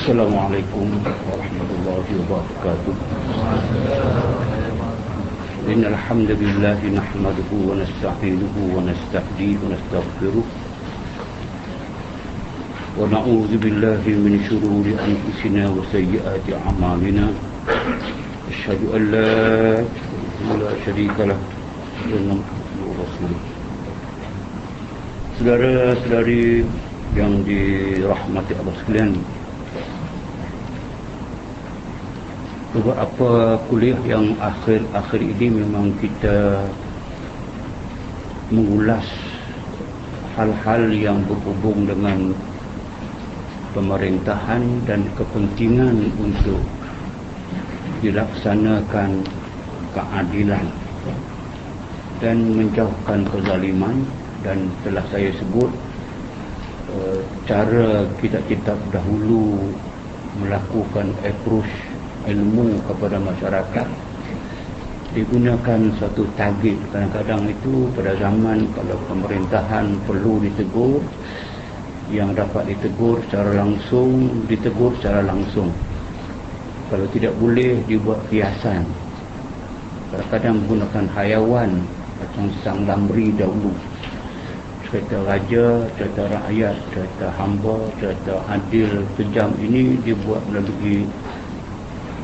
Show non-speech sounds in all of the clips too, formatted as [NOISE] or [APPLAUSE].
السلام عليكم ورحمة الله وبركاته. إن الحمد لله نحمده ونستعينه ونستهديه ونستغفره. ونعوذ بالله من شرور أنفسنا وسيئات أعمالنا. أشهد أن لا لا شريك له. وأن محمد رسوله Saudara-saudari yang dirahmati Allah sekalian Beberapa kuliah yang akhir-akhir ini memang kita mengulas hal-hal yang berhubung dengan pemerintahan dan kepentingan untuk dilaksanakan keadilan dan menjauhkan kezaliman dan telah saya sebut uh, cara kita-kita dahulu melakukan approach ilmu kepada masyarakat. Digunakan satu target kadang-kadang itu pada zaman kalau pemerintahan perlu ditegur yang dapat ditegur secara langsung ditegur secara langsung. Kalau tidak boleh dibuat kiasan. Kadang-kadang menggunakan hayawan macam sang lamri dahulu. Cerita raja, cerita rakyat, cerita hamba, cerita adil, kejam ini dibuat melalui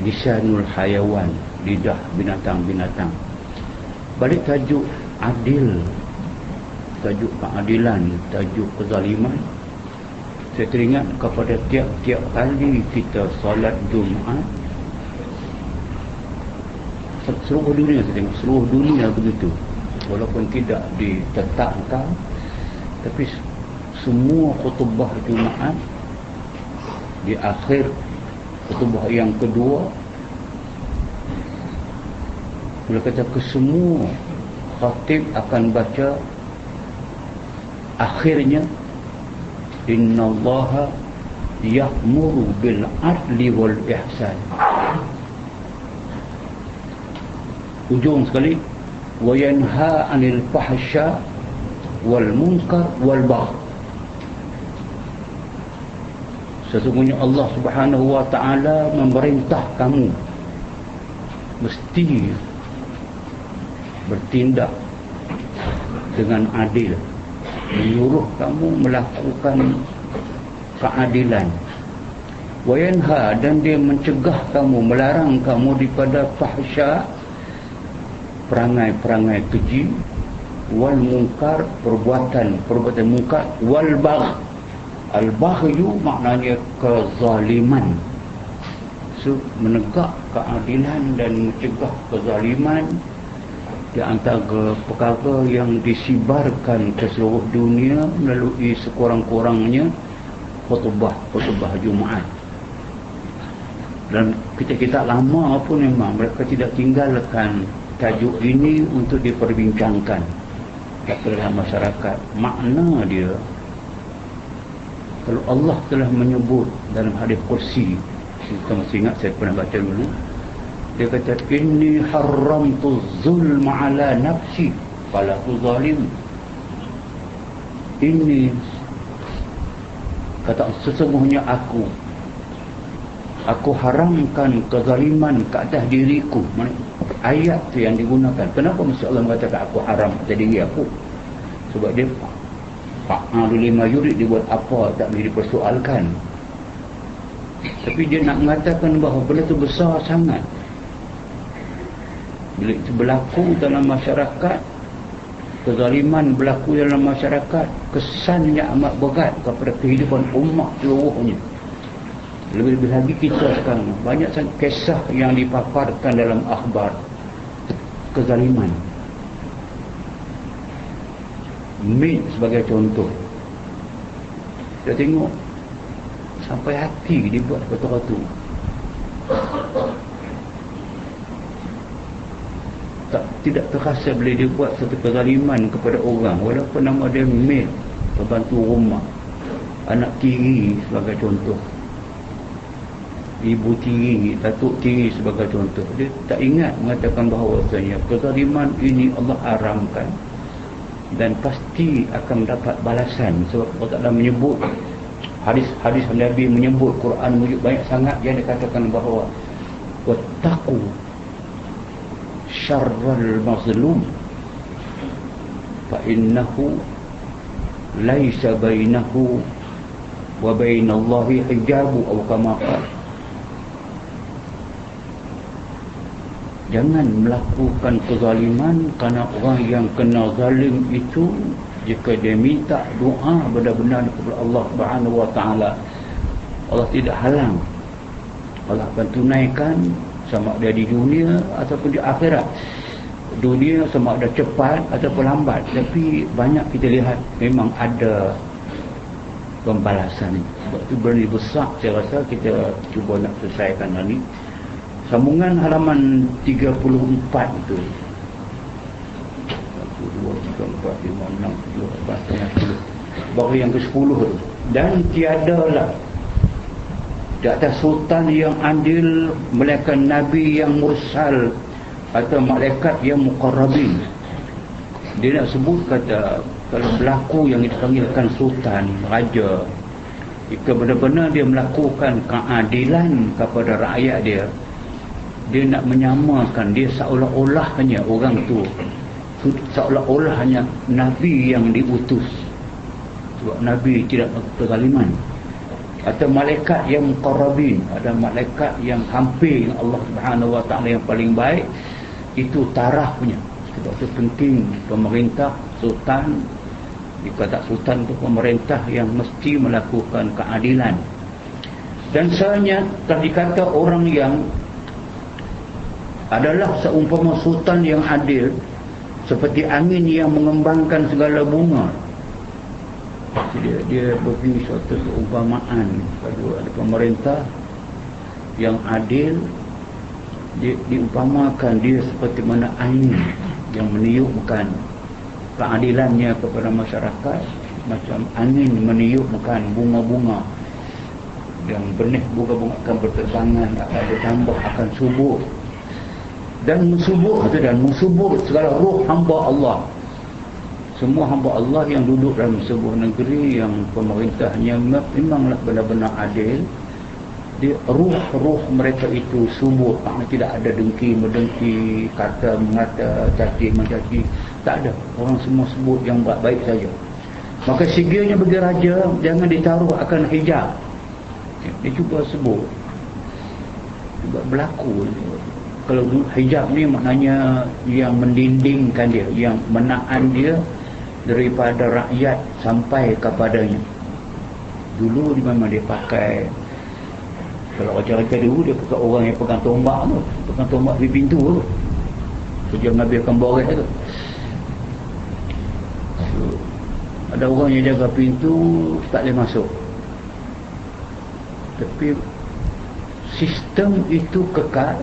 lisanul hayawan lidah binatang-binatang. Balik tajuk adil. Tajuk keadilan tajuk kezaliman. Saya teringat kepada tiap-tiap kali kita solat Jumaat seluruh dunia saya tengok seluruh dunia begitu. Walaupun tidak ditetapkan tapi semua khutbah Jumaat di akhir khutbah yang kedua bila kata kesemua khatib akan baca akhirnya inna allaha ya'muru bil adli wal ihsan. Ujung sekali wa yanha 'anil fahsya wal munkar wal bagh Sesungguhnya Allah subhanahu wa ta'ala memerintah kamu Mesti bertindak dengan adil Menyuruh kamu melakukan keadilan. Wayanha dan dia mencegah kamu Melarang kamu daripada fahsya Perangai-perangai keji Wal mungkar perbuatan Perbuatan mungkar Wal bagh Al-Bahyu maknanya kezaliman. So, Menegak keadilan dan mencegah kezaliman Di antara perkara yang disibarkan ke seluruh dunia Melalui sekurang-kurangnya Khutbah-khutbah Jumaat. Dan kita-kita lama pun memang Mereka tidak tinggalkan tajuk ini untuk diperbincangkan dalam masyarakat. Makna dia kalau Allah telah menyebut dalam hadis kursi kita masih ingat saya pernah baca dulu. Dia kata inni haramtu zulma ala nafsi fala zalim ini kata sesungguhnya aku aku haramkan kezaliman ke atas diriku. Ayat tu yang digunakan. Kenapa mesti Allah mengatakan aku haram atas diri aku? Sebab dia fa'alu lima yurid dia buat apa? Tak boleh dipersoalkan. Tapi dia nak mengatakan bahawa benda itu besar sangat. Bila itu berlaku dalam masyarakat kezaliman berlaku dalam masyarakat kesannya amat berat kepada kehidupan umat seluruhnya. Lebih-lebih lagi kita sekarang banyak sangat kisah yang dipaparkan dalam akhbar kezaliman Mid sebagai contoh. Kita tengok Sampai hati dibuat kata-kata tak, Tidak terasa boleh dibuat satu kezaliman kepada orang. Walaupun nama dia Mid Pembantu rumah. Anak tiri sebagai contoh. Ibu tiri, datuk tiri sebagai contoh. Dia tak ingat mengatakan bahawa Kezaliman ini Allah haramkan dan pasti akan mendapat balasan sebab Allah Ta'ala menyebut hadis-hadis Nabi menyebut Quran menyebut banyak sangat. Yang dikatakan bahawa wattaqu syarral mazlum fa innahu laisa bainahu wa bainallahi hijabu atau kama jangan melakukan kezaliman kerana orang yang kena zalim itu jika dia minta doa benar-benar kepada Allah Subhanahu wa taala Allah tidak halang. Allah akan tunaikan sama ada di dunia ataupun di akhirat. Dunia sama ada cepat ataupun lambat. Tapi banyak kita lihat memang ada pembalasan. Sebab itu berani besar saya rasa kita cuba nak selesaikan hal ini sambungan halaman 34 itu. 1, 2, 3, 4, 5, 6, 7, 8, 9, 10 baru yang ke 10 tu. Dan tiadalah di atas sultan yang adil melainkan nabi yang mursal atau malaikat yang muqarrabin. Dia nak sebut kata kalau berlaku yang dipanggilkan sultan raja jika benar-benar dia melakukan keadilan kepada rakyat dia dia nak menyamakan dia seolah-olah hanya orang tu. Seolah-olah hanya nabi yang diutus. Sebab nabi tidak kezaliman atau malaikat yang muqarrabin ada malaikat yang hampir Allah Subhanahu wa taala yang paling baik itu taraf punya. Sebab itu penting pemerintah sultan jika tak sultan itu pemerintah yang mesti melakukan keadilan. Dan sebenarnya tadi kata orang yang adalah seumpama sultan yang adil seperti angin yang mengembangkan segala bunga. Dia dia beri suatu keumpamaan pada ada pemerintah yang adil. Dia diumpamakan dia seperti mana angin yang meniupkan keadilannya kepada masyarakat. Macam angin meniupkan bunga-bunga yang benih bunga-bunga akan berterbangan akan bertambah akan subur dan musubur dan musubur segala roh hamba Allah. Semua hamba Allah yang duduk dalam sebuah negeri yang pemerintahnya memanglah benar-benar adil dia ruh-ruh mereka itu subur tidak ada dengki mendengki kata mengata caci mencaci tak ada. Orang semua sebut yang baik-baik saja. Maka sigilnya bagi raja jangan ditaruh akan hijab. Dia cuba sebut. Berlaku kalau hijab ni maknanya yang mendindingkan dia yang menahan dia daripada rakyat sampai kepadanya. Dulu di mana dia pakai kalau raja-raja dulu dia pakai orang yang pegang tombak tu pegang tombak di pintu tu. Kerja mengambilkan borek tu. So, ada orang yang jaga pintu tak boleh masuk. Tapi sistem itu kekal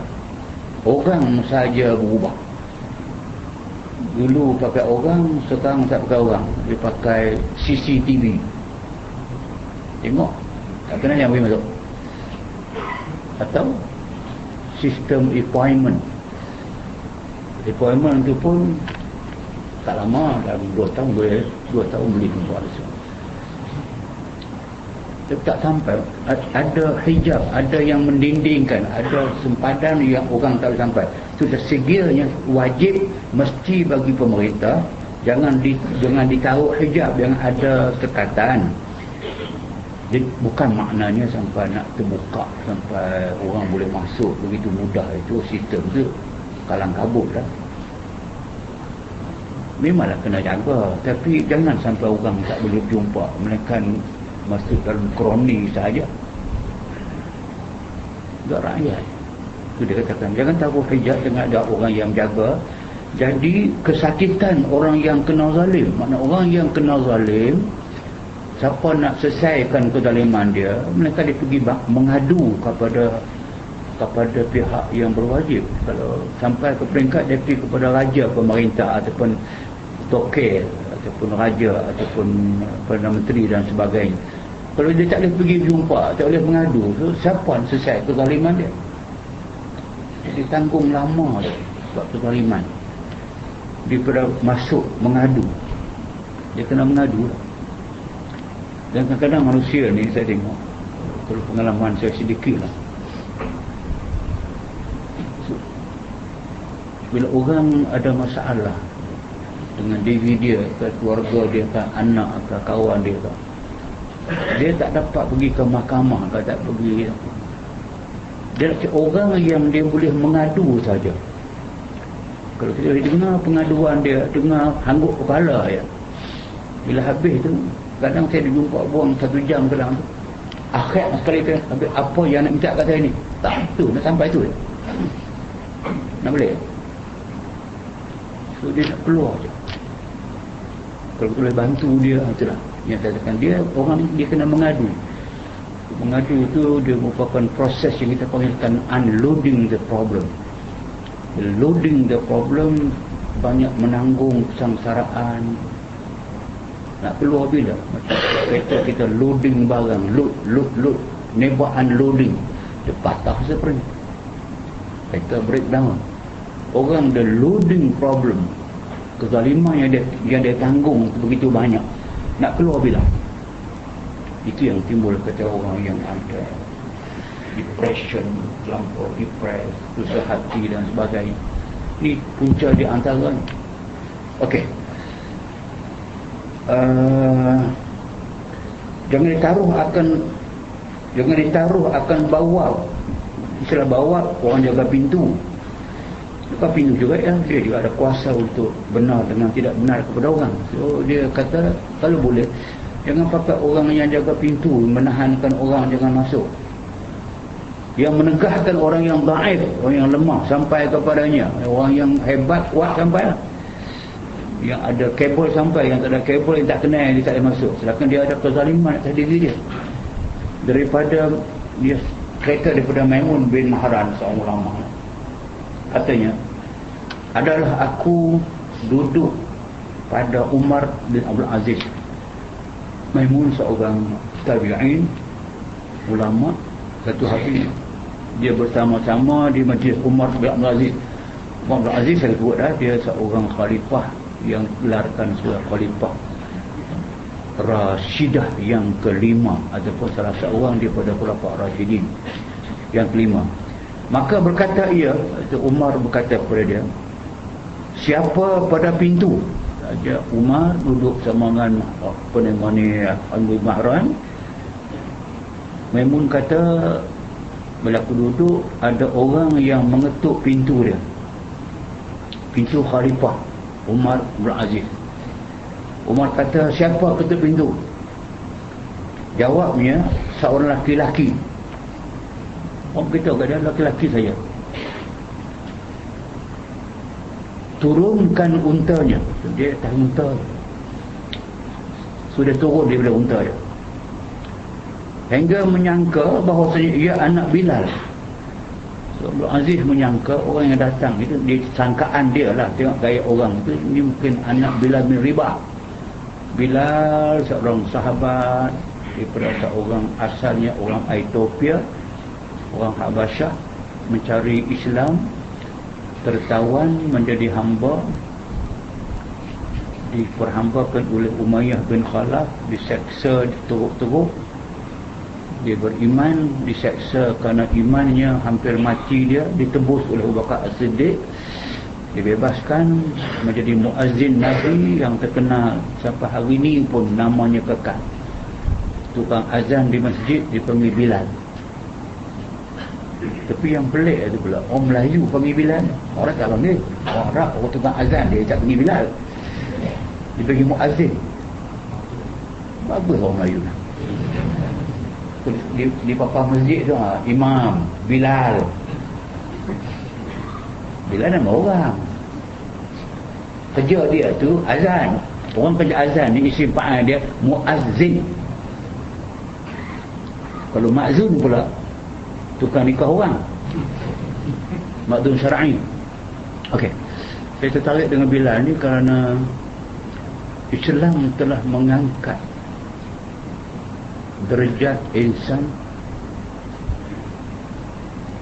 orang saja berubah. Dulu pakai orang sekarang tak pakai orang. Dia pakai CCTV tengok tak kena yang boleh masuk. Atau sistem appointment. Appointment tu pun tak lama dalam 2 tahun boleh 2 tahun boleh tapi tak sampai ada hijab ada yang mendindingkan ada sempadan yang orang tak sampai. Sudah segilnya wajib mesti bagi pemerintah jangan di, jangan ditaruh hijab yang ada kekatan. Jadi bukan maknanya sampai nak terbuka sampai orang boleh masuk begitu mudah itu sistem tu kalang kabut lah. Memanglah kena jaga tapi jangan sampai orang tak boleh jumpa mereka masuk dalam kroni saja. Tak rakyat. Itu dia katakan. Jangan taruh hijab dengan ada orang yang jaga. Jadi kesakitan orang yang kena zalim. Mana orang yang kena zalim siapa nak selesaikan kezaliman dia mereka dia pergi mengadu kepada kepada pihak yang berwajib. Kalau sampai ke peringkat dia pergi kepada raja pemerintah ataupun tokel ataupun raja ataupun Perdana Menteri dan sebagainya. Kalau dia tak boleh pergi jumpa tak boleh mengadu so, siapa yang selesai kezaliman dia? Jadi tanggung lama dia sebab kezaliman. Dia pada masuk mengadu. Dia kena mengadu. Dan kadang-kadang manusia ni saya tengok kalau pengalaman saya sedikit lah. Bila orang ada masalah dengan diri dia ke keluarga dia ke anak ke kawan dia ke dia tak dapat pergi ke mahkamah ke tak pergi dia orang yang dia boleh mengadu saja. Kalau kita dengar pengaduan dia dengar hangguk kepala ya. Bila habis tu kadang saya jumpa buang satu jam kadang tu akhir sekali tu habis apa yang nak minta kat saya ni? Tak tu nak sampai tu. Nak boleh so dia nak keluar je kalau boleh bantu dia itulah yang saya katakan dia orang ni dia kena mengadu. Mengadu itu dia merupakan proses yang kita panggilkan unloading the problem. Loading the problem banyak menanggung kesengsaraan nak keluar bila? Kereta kita loading barang. Load load load. Never unloading. Dia patah seperti kereta breakdown orang the loading problem kezaliman yang dia, yang dia tanggung begitu banyak. Nak keluar bila? Itu yang timbul kata orang yang ada depression terlampau depres susah hati dan sebagainya. Ini punca di antara ok uh, jangan ditaruh akan jangan ditaruh akan bawa istilah bawa orang jaga pintu jaga pintu juga ya dia juga ada kuasa untuk benar dengan tidak benar kepada orang. So dia kata kalau boleh jangan pakai orang yang jaga pintu menahankan orang jangan masuk. Yang menegahkan orang yang daif orang yang lemah sampai kepadanya. Orang yang hebat kuat sampai lah. yang ada kabel sampai yang tak ada kabel yang tak kenal dia tak boleh masuk. Sedangkan dia ada kezaliman atas diri dia. Daripada dia kereta daripada Maimun bin Mahran seorang ulama. Katanya adalah aku duduk pada Umar bin Abdul Aziz. Maimun seorang tabi'in ulama. Satu hari dia bersama-sama di majlis Umar bin Abdul Aziz. Umar bin Aziz saya sebut dah dia seorang khalifah yang gelarkan sebagai khalifah. Rashidah yang kelima ataupun salah seorang daripada khalifah Rashidin yang kelima. Maka berkata ia Umar berkata kepada dia siapa pada pintu? Saja Umar duduk sama dengan apa nama ni Al-Mu'ib Mahran. Maimun kata bila aku duduk ada orang yang mengetuk pintu dia. Pintu khalifah Umar bin Aziz. Umar kata siapa ketuk pintu? Jawabnya seorang laki-laki orang beritahu kepada laki-laki saya turunkan untanya. Dia tak unta. Sudah turun daripada unta dia. Hingga menyangka bahawa ia anak Bilal. Abdul Aziz menyangka orang yang datang itu di sangkaan dia lah. Tengok gaya orang itu ini mungkin anak Bilal bin Ribah. Bilal seorang sahabat daripada seorang asalnya orang Ethiopia orang Habasyah mencari Islam tertawan menjadi hamba diperhambakan oleh Umayyah bin Khalaf diseksa teruk-teruk dia beriman diseksa kerana imannya hampir mati dia ditebus oleh Abu Bakar As-Siddiq. Dibebaskan menjadi muazzin Nabi yang terkenal. Sampai hari ini pun namanya kekal. Tukang azan di masjid dipanggil Bilal tapi yang pelik itu pula orang Melayu panggil Bilal. Orang tak panggil orang Arab orang tukang azan dia tak panggil Bilal. Dia panggil muazzin. Bagus orang Melayu lah di, di papa masjid tu ha, imam Bilal. Bilal nama orang. Kerja dia tu azan. Orang kerja azan ni isi pa'an dia muazzin. Kalau makzun pula tukang nikah orang. Makzun syar'i. Ok saya tertarik dengan Bilal ni kerana Islam telah mengangkat derajat insan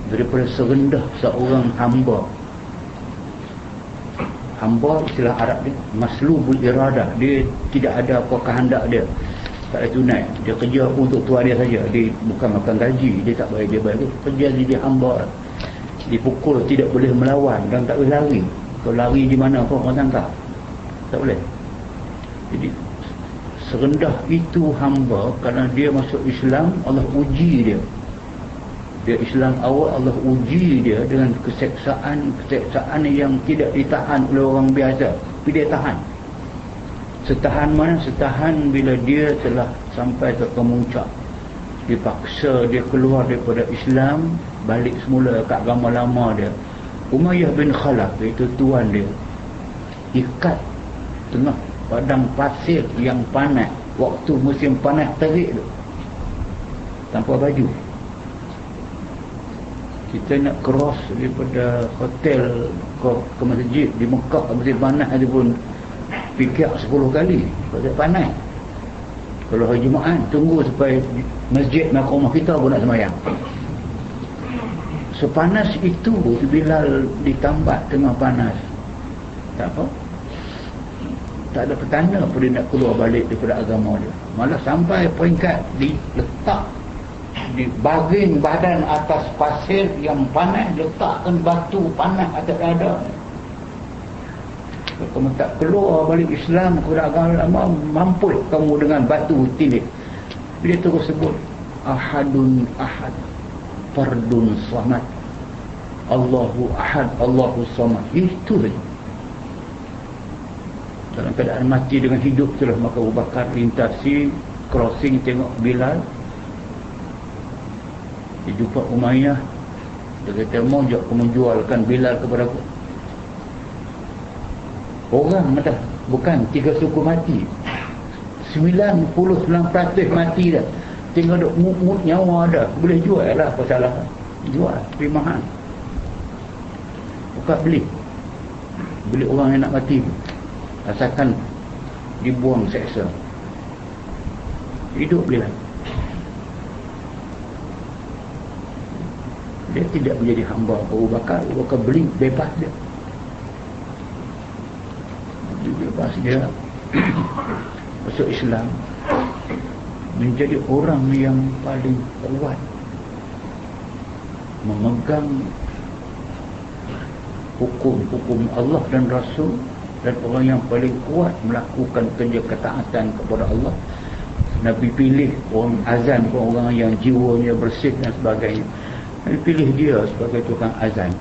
daripada serendah seorang hamba. Hamba istilah Arab dia maslubul iradah. Dia tidak ada apa kehendak dia tak ada tunai. Dia kerja untuk tuan dia saja. Dia bukan makan gaji. Dia tak bayar dia bayar. Kerja dia hamba dipukul tidak boleh melawan. Dan tak boleh lari. Kalau lari di mana pun orang tangkap. Tak boleh. Jadi serendah itu hamba kerana dia masuk Islam Allah uji dia. Dia Islam awal Allah uji dia dengan keseksaan keseksaan yang tidak ditahan oleh orang biasa. Tapi dia tahan setahan mana? Setahan bila dia telah sampai ke kemuncak. Dipaksa dia keluar daripada Islam balik semula ke agama lama dia. Umayyah bin Khalaf itu tuan dia ikat tengah padang pasir yang panas. Waktu musim panas terik tu. Tanpa baju. Kita nak cross daripada hotel ke, ke masjid. Di Mekah masjid panas ada pun fikir 10 kali. Pasal panas. Kalau hari Jumaat tunggu supaya masjid nak rumah kita pun nak semayang. Sepanas itu bila ditambat tengah panas. Tak apa. Tak ada petanda pun dia nak keluar balik daripada agama dia. Malah sampai peringkat diletak di bagian badan atas pasir yang panas letakkan batu panas atas dada kamu tak keluar balik Islam kepada agama lama mampu kamu dengan batu tilik dia terus sebut ahadun ahad fardun samad. Allahu ahad Allahu samad. Itu saja. Dalam keadaan mati dengan hidup itulah. Maka Abu Bakar lintasi crossing tengok Bilal. Dia jumpa Umayyah. Dia kata mau aku menjualkan Bilal kepada aku orang dah bukan tiga suku mati. 99% mati dah. Tinggal duk mut nyawa dah. Boleh jual lah apa salah. Jual tapi mahal. Buka beli. Beli orang yang nak mati. Asalkan dibuang seksa. Hidup dia. Dia tidak menjadi hamba Abu Bakar. Abu Bakar beli bebas dia bebas dia [COUGHS] masuk Islam menjadi orang yang paling kuat memegang hukum-hukum Allah dan Rasul dan orang yang paling kuat melakukan kerja ketaatan kepada Allah. Nabi pilih orang azan pun orang yang jiwanya bersih dan sebagainya. Nabi pilih dia sebagai tukang azan.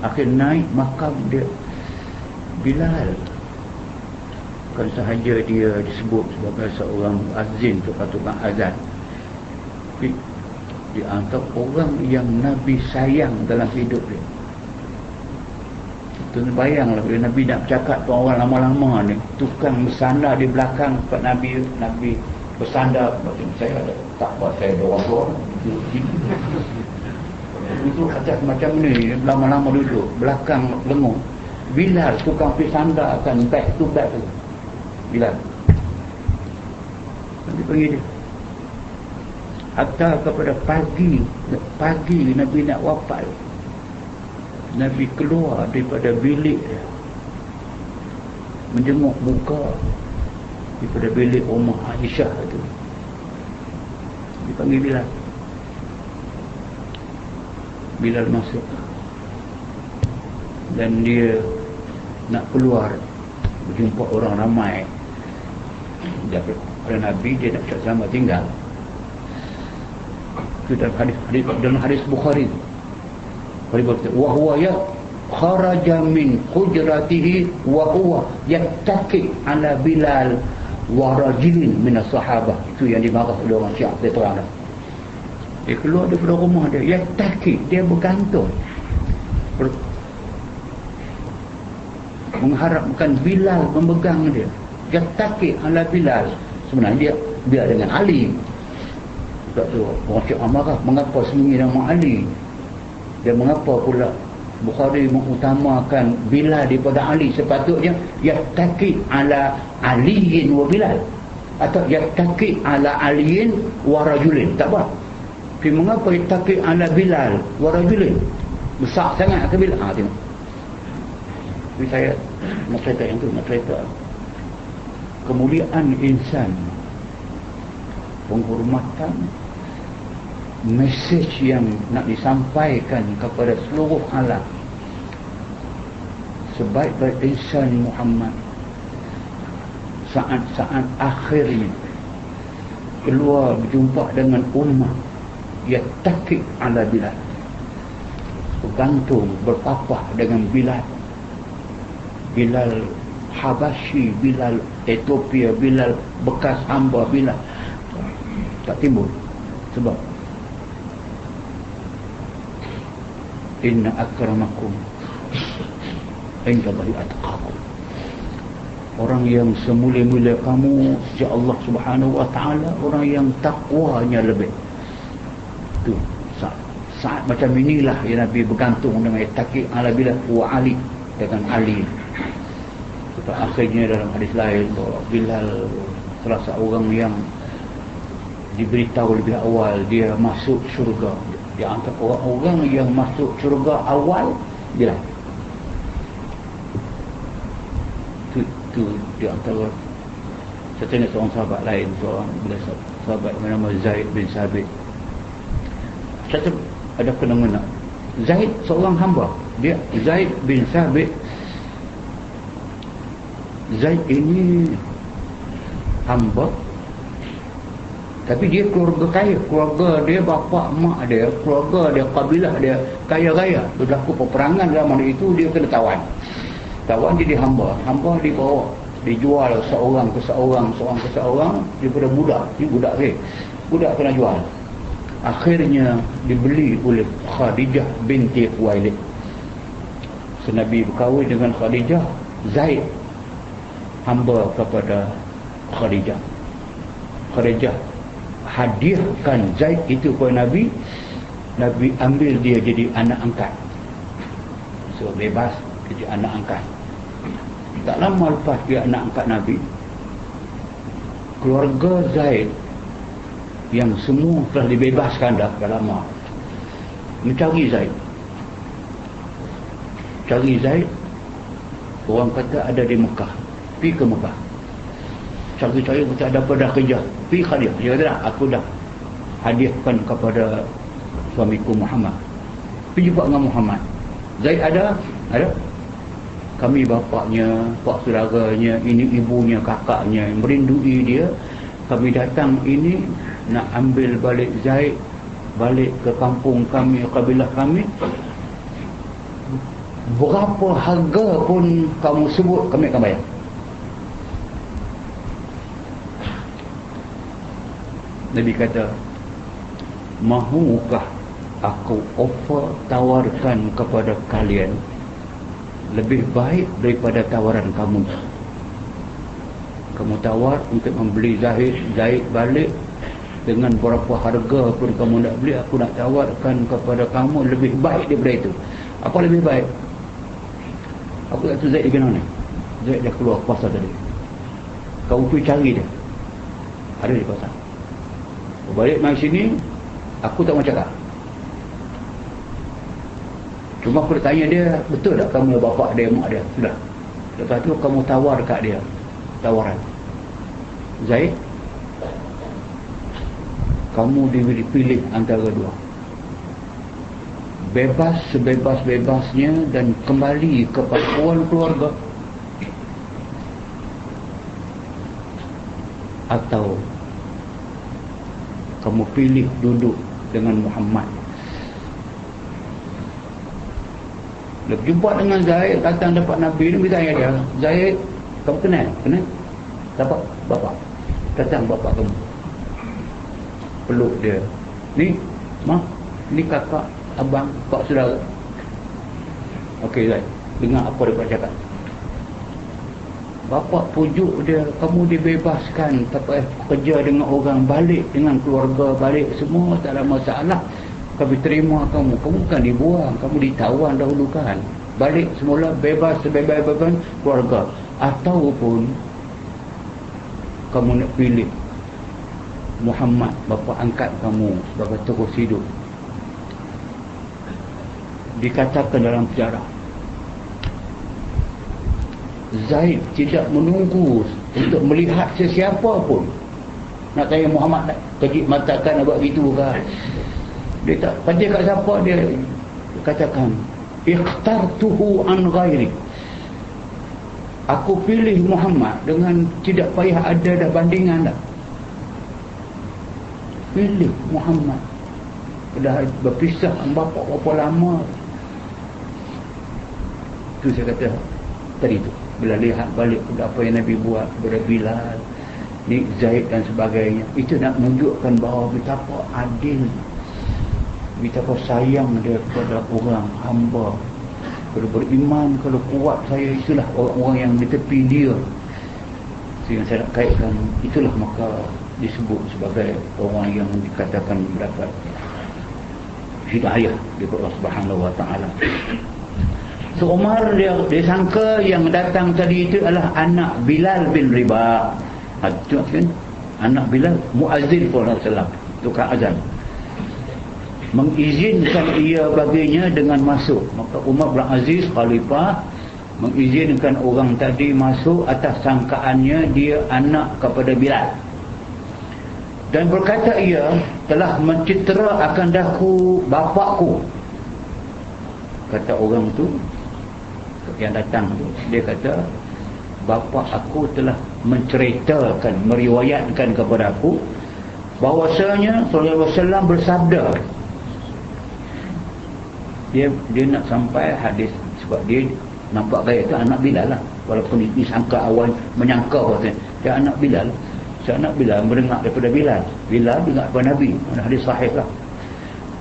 Akhir naik makam dia Bilal bukan sahaja dia disebut sebagai seorang azin tukang-tukang azan tapi dia antara orang yang Nabi sayang dalam hidup dia. Tuan bayanglah bila Nabi nak bercakap tu orang lama-lama ni tukang bersandar di belakang Pak Nabi Nabi bersandar. Macam saya ada tak buat saya dua orang itu atas macam ni lama-lama duduk belakang lengung Bilal tukang pergi sandar akan back to back tu Bilal Nabi panggil dia. Hatta kepada pagi Pagi Nabi nak wafat. Nabi keluar daripada bilik menjenguk muka daripada bilik rumah Aisyah itu dipanggil Bilal. Bilal masuk. Dan dia nak keluar berjumpa orang ramai daripada Nabi dia nak sama tinggal. Dalam hadis, hadis dalam hadis Bukhari. Wa huwa ya kharaja min hujratihi wa huwa yattaqi ala bilal wa rajulin min as-sahabah. Itu yang dimarah oleh orang Syiah dia terang dia keluar daripada rumah dia yattaqi dia bergantung. Ber mengharapkan Bilal memegang dia yattaqi ala Bilal. Sebenarnya dia dia dengan Ali tak tu orang Syiah marah mengapa sembunyi nama Ali dan mengapa pula Bukhari mengutamakan Bilal daripada Ali sepatutnya yattaqi ala aliyin wa Bilal. Atau yattaqi ala aliyin wa rajulin. Tak apa. Tapi mengapa yattaqi ala Bilal wa rajulin? Besar sangat ke Bilal? Ha, tengok. Tapi saya nak cerita yang tu nak cerita kemuliaan insan. Penghormatan mesej yang nak disampaikan kepada seluruh alam. Sebaik-baik insan Muhammad saat-saat akhirnya keluar berjumpa dengan umat yang takik ala Bilal bergantung berpapah dengan Bilal Bilal Habashi Bilal Ethiopia Bilal bekas hamba Bilal. Tak timbul. Sebab inna akramakum indallahi atqakum. Orang yang semulia-mulia kamu sejak Allah Subhanahu wa taala orang yang takwanya lebih. Tu saat, saat macam inilah yang Nabi bergantung dengan takik ala bila wa ali dengan Ali akhirnya dalam hadis lain bahawa Bilal salah seorang yang diberitahu lebih awal dia masuk syurga. Dia antara orang-orang yang masuk syurga awal Bilal itu di antara saya tengok seorang sahabat lain seorang bila sahabat bernama Zaid bin Sabit. Saya ada fenomena Zaid seorang hamba. Dia Zaid bin Sabit Zaid ini hamba. Tapi dia keluarga kaya. Keluarga dia bapa mak dia keluarga dia kabilah dia kaya raya. Berlaku peperangan zaman itu dia kena tawan. Tawan jadi hamba. Hamba dibawa dijual seorang ke seorang seorang ke seorang daripada budak. Ni budak ke budak kena jual. Akhirnya dibeli oleh Khadijah binti Khuwailid. So, Nabi berkahwin dengan Khadijah Zaid hamba kepada Khadijah. Khadijah hadiahkan Zaid itu kepada Nabi. Nabi ambil dia jadi anak angkat. So bebas jadi anak angkat. Tak lama lepas dia anak angkat Nabi keluarga Zaid yang semua telah dibebaskan dah dah lama mencari Zaid. Cari Zaid orang kata ada di Mekah pergi ke Mekah? Cari-cari kata ada apa dah kerja. Pergi Khalid dia kata aku dah hadiahkan kepada suamiku Muhammad. Pergi jumpa dengan Muhammad. Zaid ada? Ada. Kami bapaknya, pak saudaranya, ini ibunya, kakaknya merindui dia. Kami datang ini nak ambil balik Zaid balik ke kampung kami, kabilah kami. Berapa harga pun kamu sebut kami akan bayar. Nabi kata, mahukah aku offer tawarkan kepada kalian lebih baik daripada tawaran kamu? Kamu tawar untuk membeli Zahid Zahid balik. Dengan berapa harga pun kamu nak beli aku nak tawarkan kepada kamu lebih baik daripada itu. Apa lebih baik? Aku tak tahu Zahid di mana Zahid dah keluar pasar tadi. Kau pergi cari dia. Ada di pasar balik mai sini aku tak mau cakap Cuma aku tanya dia, betul tak kamu bapak dia, mak dia? Sudah. Lepas tu kamu tawar kat dia. Tawaran. Zaid, kamu dipilih antara dua. Bebas sebebas-bebasnya dan kembali ke pasuan keluarga. Atau kamu pilih duduk dengan Muhammad. Lepas jumpa dengan Zaid datang dapat Nabi ni bertanya dia Zaid kamu kenal? kenal? dapat bapak. Datang bapak kamu. Peluk dia. Ni mah ni kakak abang pak saudara. Ok Zaid dengar apa dia cakap bapak pujuk dia kamu dibebaskan. Tapi kerja dengan orang balik dengan keluarga balik semua tak ada masalah. Kami terima kamu. Kamu bukan dibuang kamu ditawan dahulu kan. Balik semula bebas sebebas-bebas keluarga. Ataupun kamu nak pilih Muhammad bapa angkat kamu sebagai tokoh hidup. Dikatakan dalam sejarah Zaid tidak menunggu untuk melihat sesiapa pun. Nak tanya Muhammad nak kejip matakan nak buat gitu ke? Dia tak pada kat siapa dia? Katakan ikhtartuhu an ghairi. Aku pilih Muhammad dengan tidak payah ada dah bandingan dah. Pilih Muhammad. Dah berpisah bapa berapa lama? Itu saya kata tadi tu bila lihat balik kepada apa yang Nabi buat kepada Bilal ni Zaid dan sebagainya itu nak menunjukkan bahawa betapa adil betapa sayang dia kepada orang hamba. Kalau beriman kalau kuat saya itulah orang-orang yang di tepi dia. Sehingga saya nak kaitkan. Itulah maka disebut sebagai orang yang dikatakan mendapat hidayah di Allah Subhanahu Wa Taala. So Umar dia, dia sangka yang datang tadi itu adalah anak Bilal bin Riba. Ha, kan? Anak Bilal Muazzin Rasulullah tukar azan. Mengizinkan ia baginya dengan masuk. Maka Umar bin Aziz khalifah mengizinkan orang tadi masuk atas sangkaannya dia anak kepada Bilal dan berkata ia telah mencitera akan daku bapakku kata orang tu yang datang tu dia kata bapa aku telah menceritakan meriwayatkan kepada aku bahwasanya sallallahu alaihi wasallam bersabda. Dia dia nak sampai hadis sebab dia nampak gaya tu anak Bilal lah. Walaupun disangka awal menyangka bahawa dia anak Bilal. Saya nak Bilal mendengar daripada Bilal. Bilal dengar daripada Nabi. Hadis sahih lah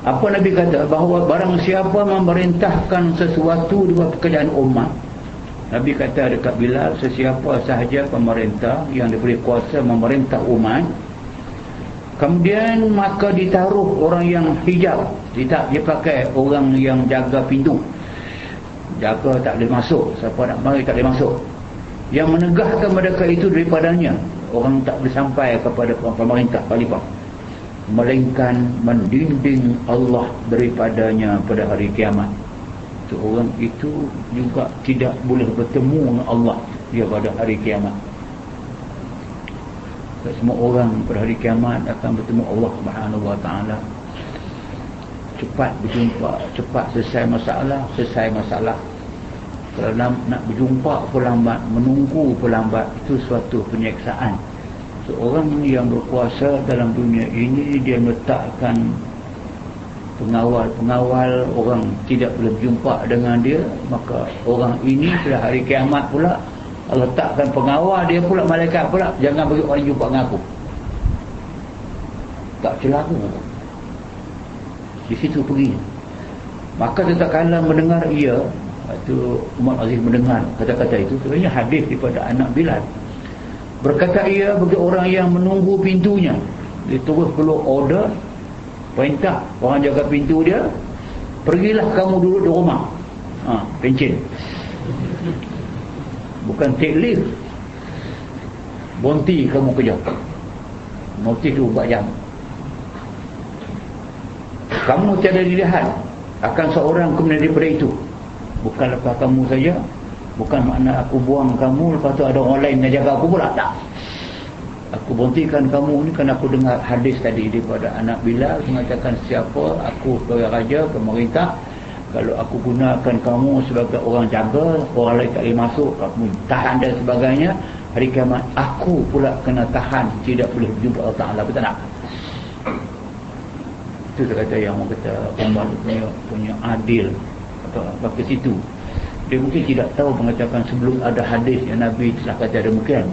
apa Nabi kata? Bahawa barang siapa memerintahkan sesuatu bawah pekerjaan umat Nabi kata dekat Bilal sesiapa sahaja pemerintah yang diberi kuasa memerintah umat kemudian maka ditaruh orang yang hijab. Dia pakai orang yang jaga pintu. Jaga tak boleh masuk. Siapa nak mari tak boleh masuk. Yang menegahkan mereka itu daripadanya. Orang tak boleh sampai kepada pemerintah khalifah melainkan mendinding Allah daripadanya pada hari kiamat. Itu orang itu juga tidak boleh bertemu dengan Allah dia pada hari kiamat. Semua orang pada hari kiamat akan bertemu Allah subhanahu wa ta'ala. Cepat berjumpa cepat selesai masalah selesai masalah. Kalau nak, nak berjumpa pelambat menunggu pelambat itu suatu penyeksaan seorang yang berkuasa dalam dunia ini dia meletakkan pengawal-pengawal orang tidak boleh berjumpa dengan dia maka orang ini pada hari kiamat pula letakkan pengawal dia pula malaikat pula jangan bagi orang jumpa dengan aku. Tak celaku di situ pergi. Maka tetap mendengar ia itu Umar Aziz mendengar kata-kata itu. Sebenarnya hadis daripada anak Bilal berkata ia bagi orang yang menunggu pintunya. Dia terus perlu order perintah. Orang jaga pintu dia pergilah kamu dulu di rumah. Ha, pencin bukan take leave. Bonti kamu kerja. Notis 24 jam. Kamu tiada dilihat akan seorang kemudian daripada itu. Bukan lepas kamu saja bukan makna aku buang kamu lepas tu ada orang lain yang jaga aku pula. Tak. Aku berhentikan kamu ni kerana aku dengar hadis tadi daripada anak Bilal mengatakan siapa aku sebagai raja pemerintah kalau aku gunakan kamu sebagai orang jaga orang lain tak boleh masuk kamu tahan dan sebagainya hari kiamat aku pula kena tahan tidak boleh jumpa Allah Ta'ala. Betul tak? Itu kata yang orang kata Umar punya, punya adil atau ke situ dia mungkin tidak tahu mengatakan sebelum ada hadis yang Nabi telah kata demikian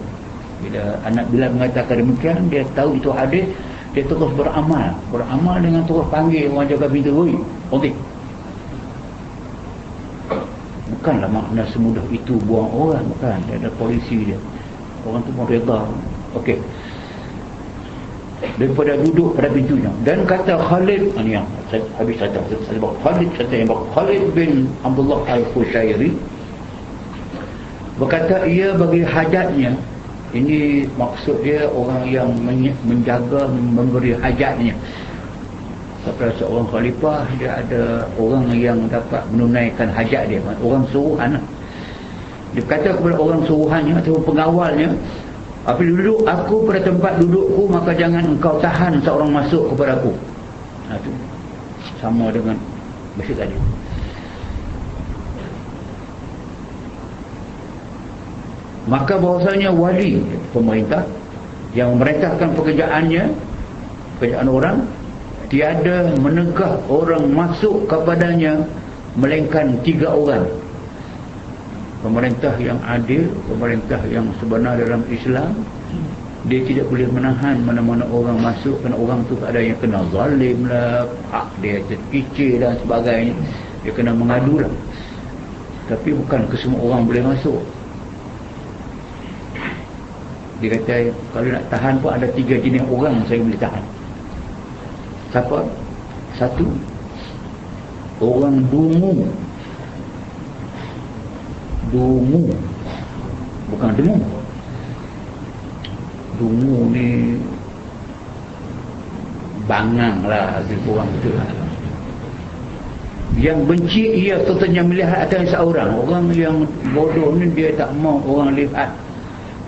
bila anak bila mengatakan demikian dia tahu itu hadis dia terus beramal. Beramal dengan terus panggil orang jaga pintu oi okey. Bukanlah makna semudah itu buang orang bukan. Dia ada polisi dia. Orang tu pun reda. Okey daripada duduk pada pintunya. Dan kata Khalid ini yang habis kata Khalid kata yang Khalid bin Abdullah Al-Fushairi berkata ia bagi hajatnya. Ini maksud dia orang yang menjaga memberi hajatnya. Kepada seorang khalifah dia ada orang yang dapat menunaikan hajat dia. Orang suruhan lah. dia kata kepada orang suruhannya atau pengawalnya apabila duduk aku pada tempat dudukku maka jangan engkau tahan seorang masuk kepada aku. Ha, itu sama dengan basic tadi. Maka bahasanya wali pemerintah yang memerintahkan pekerjaannya pekerjaan orang tiada menegah orang masuk kepadanya melainkan tiga orang pemerintah yang adil pemerintah yang sebenar dalam Islam dia tidak boleh menahan mana-mana orang masuk kerana orang tu ada yang kena zalim lah hak dia terkicir dan sebagainya. Dia kena mengadu lah. Tapi bukan ke semua orang boleh masuk. Dia kata kalau nak tahan pun ada tiga jenis orang saya boleh tahan. Siapa? Satu orang dungu dungu. Bukan dengu dungu ni bangang lah orang betul lah yang benci ia tentunya melihat atas seorang orang. Yang bodoh ni dia tak mau orang lihat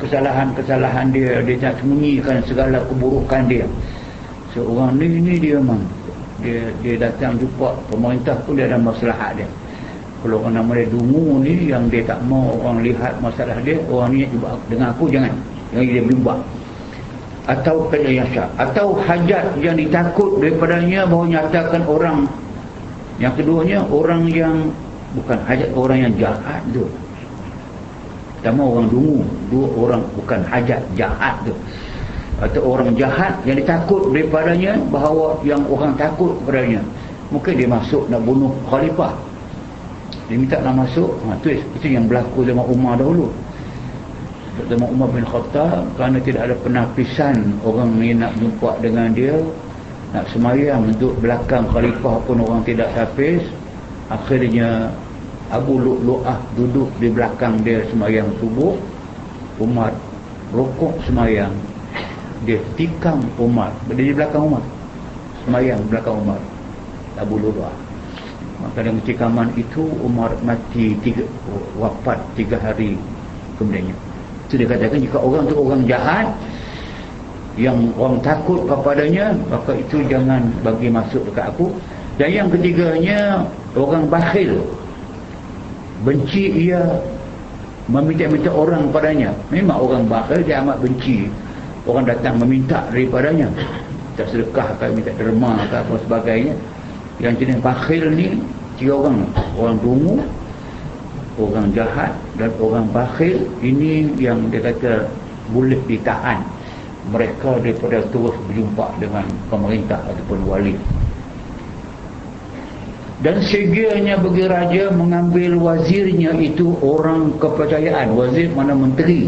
kesalahan-kesalahan dia. Dia tak sembunyikan segala keburukan dia. Seorang so, ni ni dia memang dia dia datang jumpa pemerintah pun dia ada masalah dia kalau orang dia dungu ni yang dia tak mau orang lihat masalah dia orang ni cuba dengan aku jangan. Yang dia berubah atau kejayasya atau hajat yang ditakut daripadanya bahawa nyatakan orang. Yang keduanya orang yang bukan hajat orang yang jahat tu. Pertama orang dungu. Dua orang bukan hajat jahat tu. Atau orang jahat yang ditakut daripadanya Bahawa yang orang takut kepadanya. Mungkin dia masuk nak bunuh khalifah Dia minta nak masuk. Ha, tu, Itu yang berlaku zaman Umar dahulu. Zaman Umar bin Khattab Kerana tidak ada penapisan Orang ni nak jumpa dengan dia Nak semayang untuk belakang khalifah pun orang tidak tapis Akhirnya Abu Lu'lu'ah duduk di belakang dia semayang subuh Umar rokok semayang. Dia tikam Umar. Berada di belakang Umar. Semayang belakang Umar. Abu Lu'lu'ah maka dengan tikaman itu Umar mati tiga, wafat tiga hari kemudiannya. Itu dia katakan jika orang tu orang jahat yang orang takut kepadanya maka itu jangan bagi masuk dekat aku. Dan yang ketiganya orang bakhil. Benci ia meminta-minta orang padanya memang orang bakhil dia amat benci. Orang datang meminta daripadanya. Tak sedekah minta derma apa sebagainya yang jenis bakhil ni tiga orang. Orang dungu orang jahat dan orang bakhil. Ini yang dia kata boleh ditahan. Mereka daripada terus berjumpa dengan pemerintah ataupun wali. Dan segiranya bagi raja mengambil wazirnya itu orang kepercayaan. Wazir mana menteri?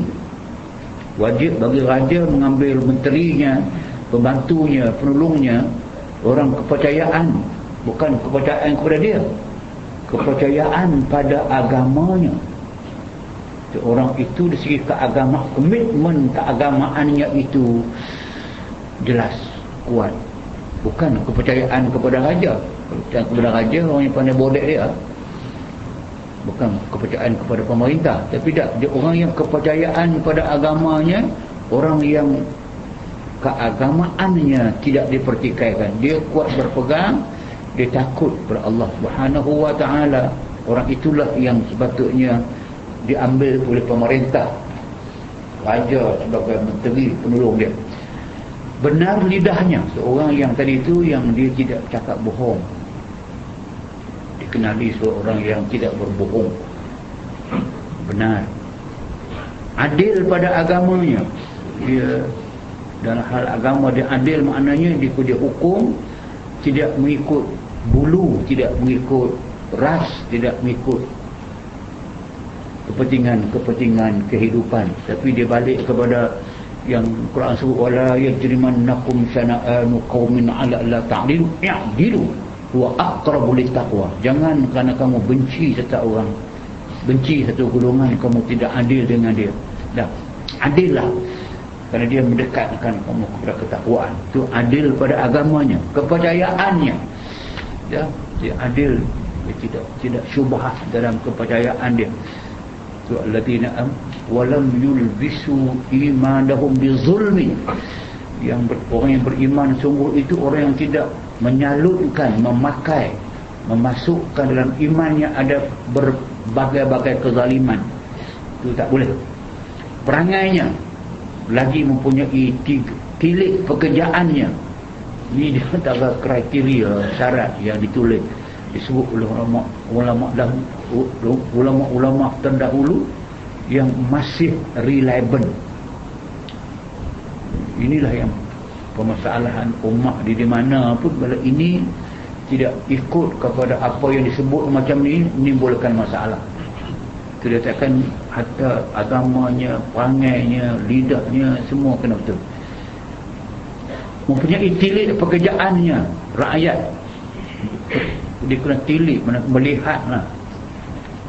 Wajib bagi raja mengambil menterinya pembantunya penolongnya orang kepercayaan bukan kepercayaan kepada dia. Kepercayaan pada agamanya. Orang itu dari segi keagama komitmen keagamaannya itu jelas kuat. Bukan kepercayaan kepada raja. Kepercayaan kepada raja orang yang pandai bodek dia. Bukan kepercayaan kepada pemerintah. Tapi tak dia orang yang kepercayaan pada agamanya orang yang keagamaannya tidak dipertikaikan. Dia kuat berpegang dia takut kepada Allah Subhanahu wa taala. Orang itulah yang sepatutnya diambil oleh pemerintah. Raja sebagai menteri penolong dia. Benar lidahnya. Seorang yang tadi itu yang dia tidak cakap bohong. Dikenali seorang yang tidak berbohong. Benar. Adil pada agamanya. Dia dalam hal agama dia adil maknanya dia, dia hukum tidak mengikut bulu tidak mengikut ras tidak mengikut kepentingan-kepentingan kehidupan. Tapi dia balik kepada yang Quran sebut wala yajrimannakum sana'anu qaumin ala la ta'dilu. I'dilu wa aqrabu littaqwa. Jangan kerana kamu benci satu orang benci satu golongan kamu tidak adil dengan dia. Dah adillah. Kerana dia mendekatkan kamu kepada ketakwaan. Itu adil pada agamanya kepercayaannya ya dia adil. Dia tidak tidak syubhat dalam kepercayaan dia. Itu alladziina am walam yulbisu imanahum bizulmi. Yang ber, orang yang beriman sungguh itu orang yang tidak menyalutkan memakai memasukkan dalam imannya ada berbagai-bagai kezaliman. Itu tak boleh. Perangainya lagi mempunyai tilik pekerjaannya ini dia [LAUGHS] antara kriteria syarat yang ditulis. Disebut oleh ulama ulama dah ulama-ulama terdahulu yang masih reliable. Inilah yang permasalahan umat di di mana pun bila ini tidak ikut kepada apa yang disebut macam ni menimbulkan masalah. Tidak akan hatta agamanya perangainya lidahnya semua kena betul mempunyai tilik pekerjaannya. Rakyat. Dia kena tilik melihatlah.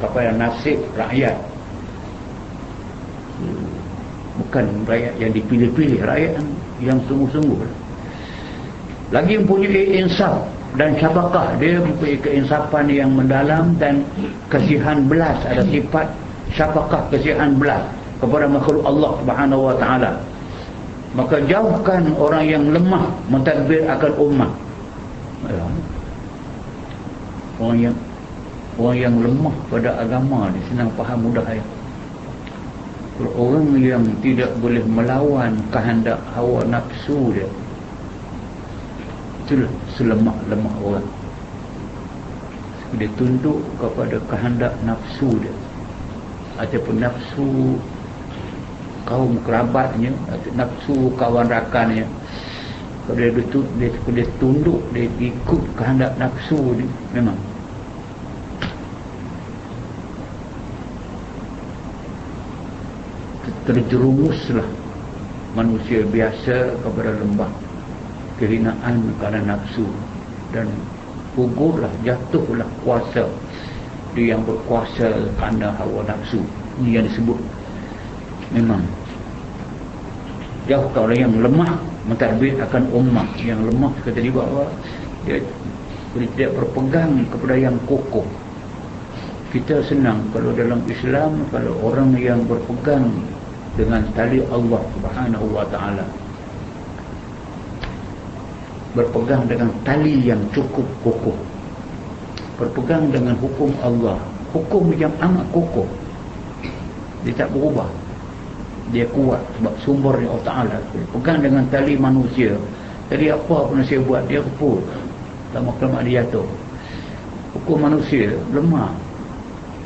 Kepada nasib rakyat. Bukan rakyat yang dipilih-pilih rakyat yang sungguh-sungguh. Lagi mempunyai insaf dan syabakah dia mempunyai keinsafan yang mendalam dan kesihan belas. Ada sifat syabakah kesihan belas kepada makhluk Allah subhanahu wa ta'ala maka jauhkan orang yang lemah mentadbir akan umat orang yang orang yang lemah pada agama ni senang faham mudah ya. Orang yang tidak boleh melawan kehendak hawa nafsu dia itulah selemah-lemah orang. Dia tunduk kepada kehendak nafsu dia ataupun nafsu kaum kerabatnya nafsu kawan rakannya kalau dia, dia, dia tunduk dia ikut kehendak nafsu dia memang. Terjerumuslah manusia biasa kepada lembah kehinaan kerana nafsu. Dan gugurlah jatuhlah kuasa. Dia yang berkuasa kerana hawa nafsu. Ini yang disebut memang jauhkan orang yang lemah mentadbir akan ummah. Yang lemah kata dia bahawa dia, dia tidak berpegang kepada yang kokoh. Kita senang kalau dalam Islam kalau orang yang berpegang dengan tali Allah Subhanahu wa taala berpegang dengan tali yang cukup kokoh berpegang dengan hukum Allah hukum yang amat kokoh dia tak berubah dia kuat sebab sumbernya Allah Ta'ala pegang dengan tali manusia. Tali apa pun saya buat dia kepul. Lama-lama dia jatuh. Hukum manusia lemah.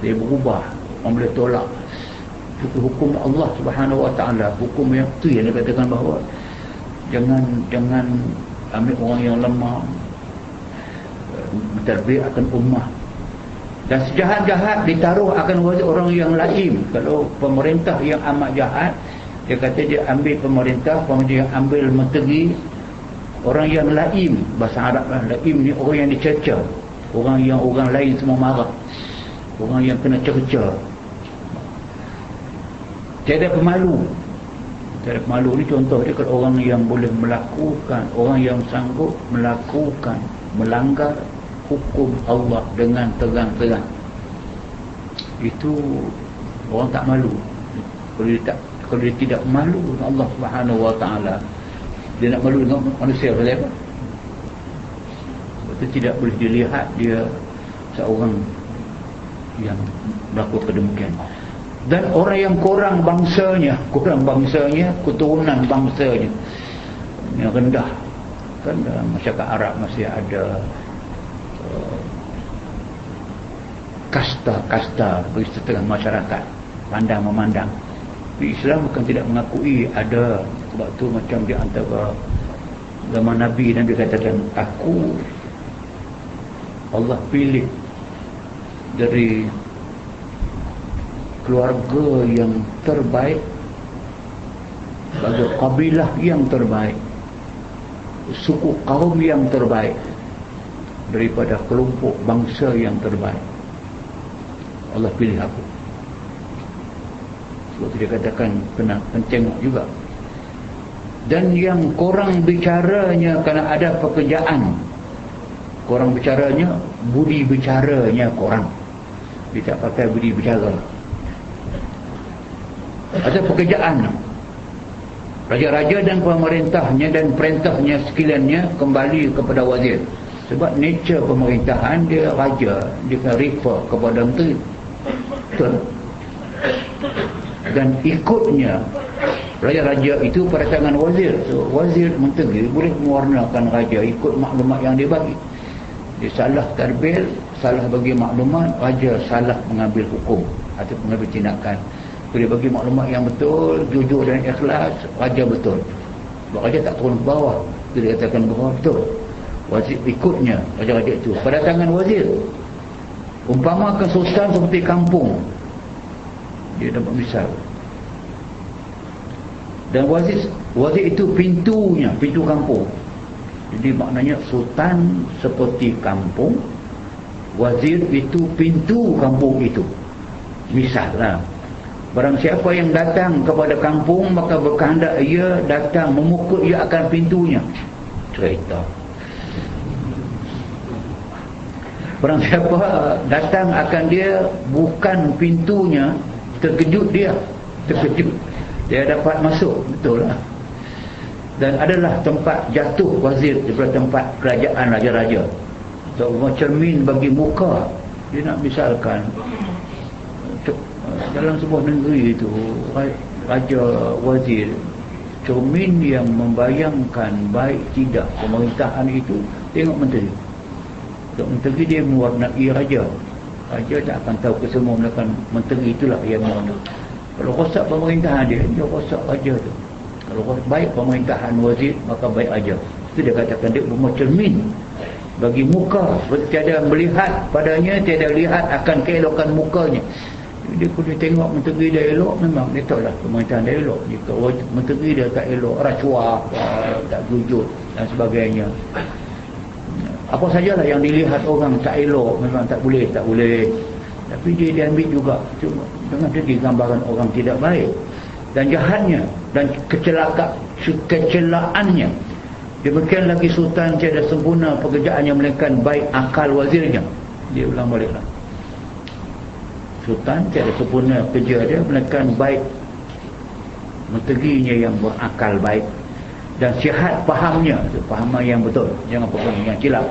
Dia berubah. Orang boleh tolak. Itu hukum Allah Subhanahu Wa Taala. Hukum yang tu yang dikatakan bahawa jangan jangan ambil orang yang lemah terbit akan ummah dan sejahat-jahat ditaruh akan orang yang laim kalau pemerintah yang amat jahat dia kata dia ambil pemerintah pemerintah yang ambil menteri orang yang laim bahasa Arab lah laim ni orang yang dicerca. Orang yang orang lain semua marah. Orang yang kena cerca. Tiada pemalu. Tiada pemalu ni contoh dia kalau orang yang boleh melakukan orang yang sanggup melakukan melanggar hukum Allah dengan terang-terang. Itu orang tak malu. Kalau dia tak kalau dia tidak malu dengan Allah Subhanahu wa taala dia nak malu dengan manusia boleh apa? Itu tidak boleh dilihat dia seorang yang melakukan demikian. Dan orang yang kurang bangsanya kurang bangsanya keturunan bangsanya yang rendah. Kan dalam masyarakat Arab masih ada kasta-kasta bagi setengah masyarakat. Pandang memandang. Di Islam bukan tidak mengakui ada sebab tu macam di antara zaman Nabi Nabi katakan aku Allah pilih dari keluarga yang terbaik bagi kabilah yang terbaik suku kaum yang terbaik daripada kelompok bangsa yang terbaik. Allah pilih aku. Sebab dia katakan kena pencengok juga. Dan yang korang bicaranya kerana ada pekerjaan korang bicaranya budi bicaranya korang. Dia tak pakai budi bicara atau pekerjaan. Raja-raja dan pemerintahnya dan perintahnya sekaliannya kembali kepada wazir sebab nature pemerintahan dia raja. Dia akan refer kepada menteri. Betul? Dan ikutnya raja-raja itu pada tangan wazir. So, wazir menteri boleh mewarnakan raja ikut maklumat yang dia bagi. Dia salah tarbel salah bagi maklumat raja salah mengambil hukum atau mengambil tindakan. Dia bagi maklumat yang betul jujur dan ikhlas raja betul. Sebab raja tak turun ke bawah. Dia katakan bawah betul wazir ikutnya raja-raja itu. Pada tangan wazir. Umpamakan sultan seperti kampung. Dia dapat misal. Dan wazir wazir itu pintunya pintu kampung. Jadi maknanya sultan seperti kampung wazir itu pintu kampung itu. Misalnya Barang siapa yang datang kepada kampung maka berkehendak ia datang memukul ia akan pintunya. Cerita. Barang siapa datang akan dia bukan pintunya terkejut dia. Terkejut. Dia dapat masuk. Betul lah. Dan adalah tempat jatuh wazir daripada tempat kerajaan raja-raja. So, cermin bagi muka. Dia nak misalkan dalam sebuah negeri itu raja wazir cermin yang membayangkan baik tidak pemerintahan itu tengok menteri tengok menteri dia mewarnai raja. Raja tak akan tahu kesemua melakukan menteri itulah yang mewarnai kalau rosak pemerintahan dia dia rosak raja tu. Kalau baik pemerintahan wazir maka baik raja. Itu dia katakan dia rumah cermin. Bagi muka tiada melihat padanya tiada lihat akan keelokan mukanya. Dia kalau tengok menteri dia elok memang dia tahu lah pemerintahan dia elok. Jika menteri dia tak elok rasuah tak jujur dan sebagainya apa sajalah yang dilihat orang tak elok memang tak boleh tak boleh. Tapi dia diambil juga. Cuma dengan dia gambaran orang tidak baik. Dan jahatnya dan kecelaka kecelaannya demikian lagi sultan tiada sempurna pekerjaannya melainkan baik akal wazirnya. Dia ulang balik lah sultan tiada sempurna kerja dia melainkan baik. Menterinya yang berakal baik dan sihat fahamnya. Fahaman yang betul. Jangan fahaman yang silap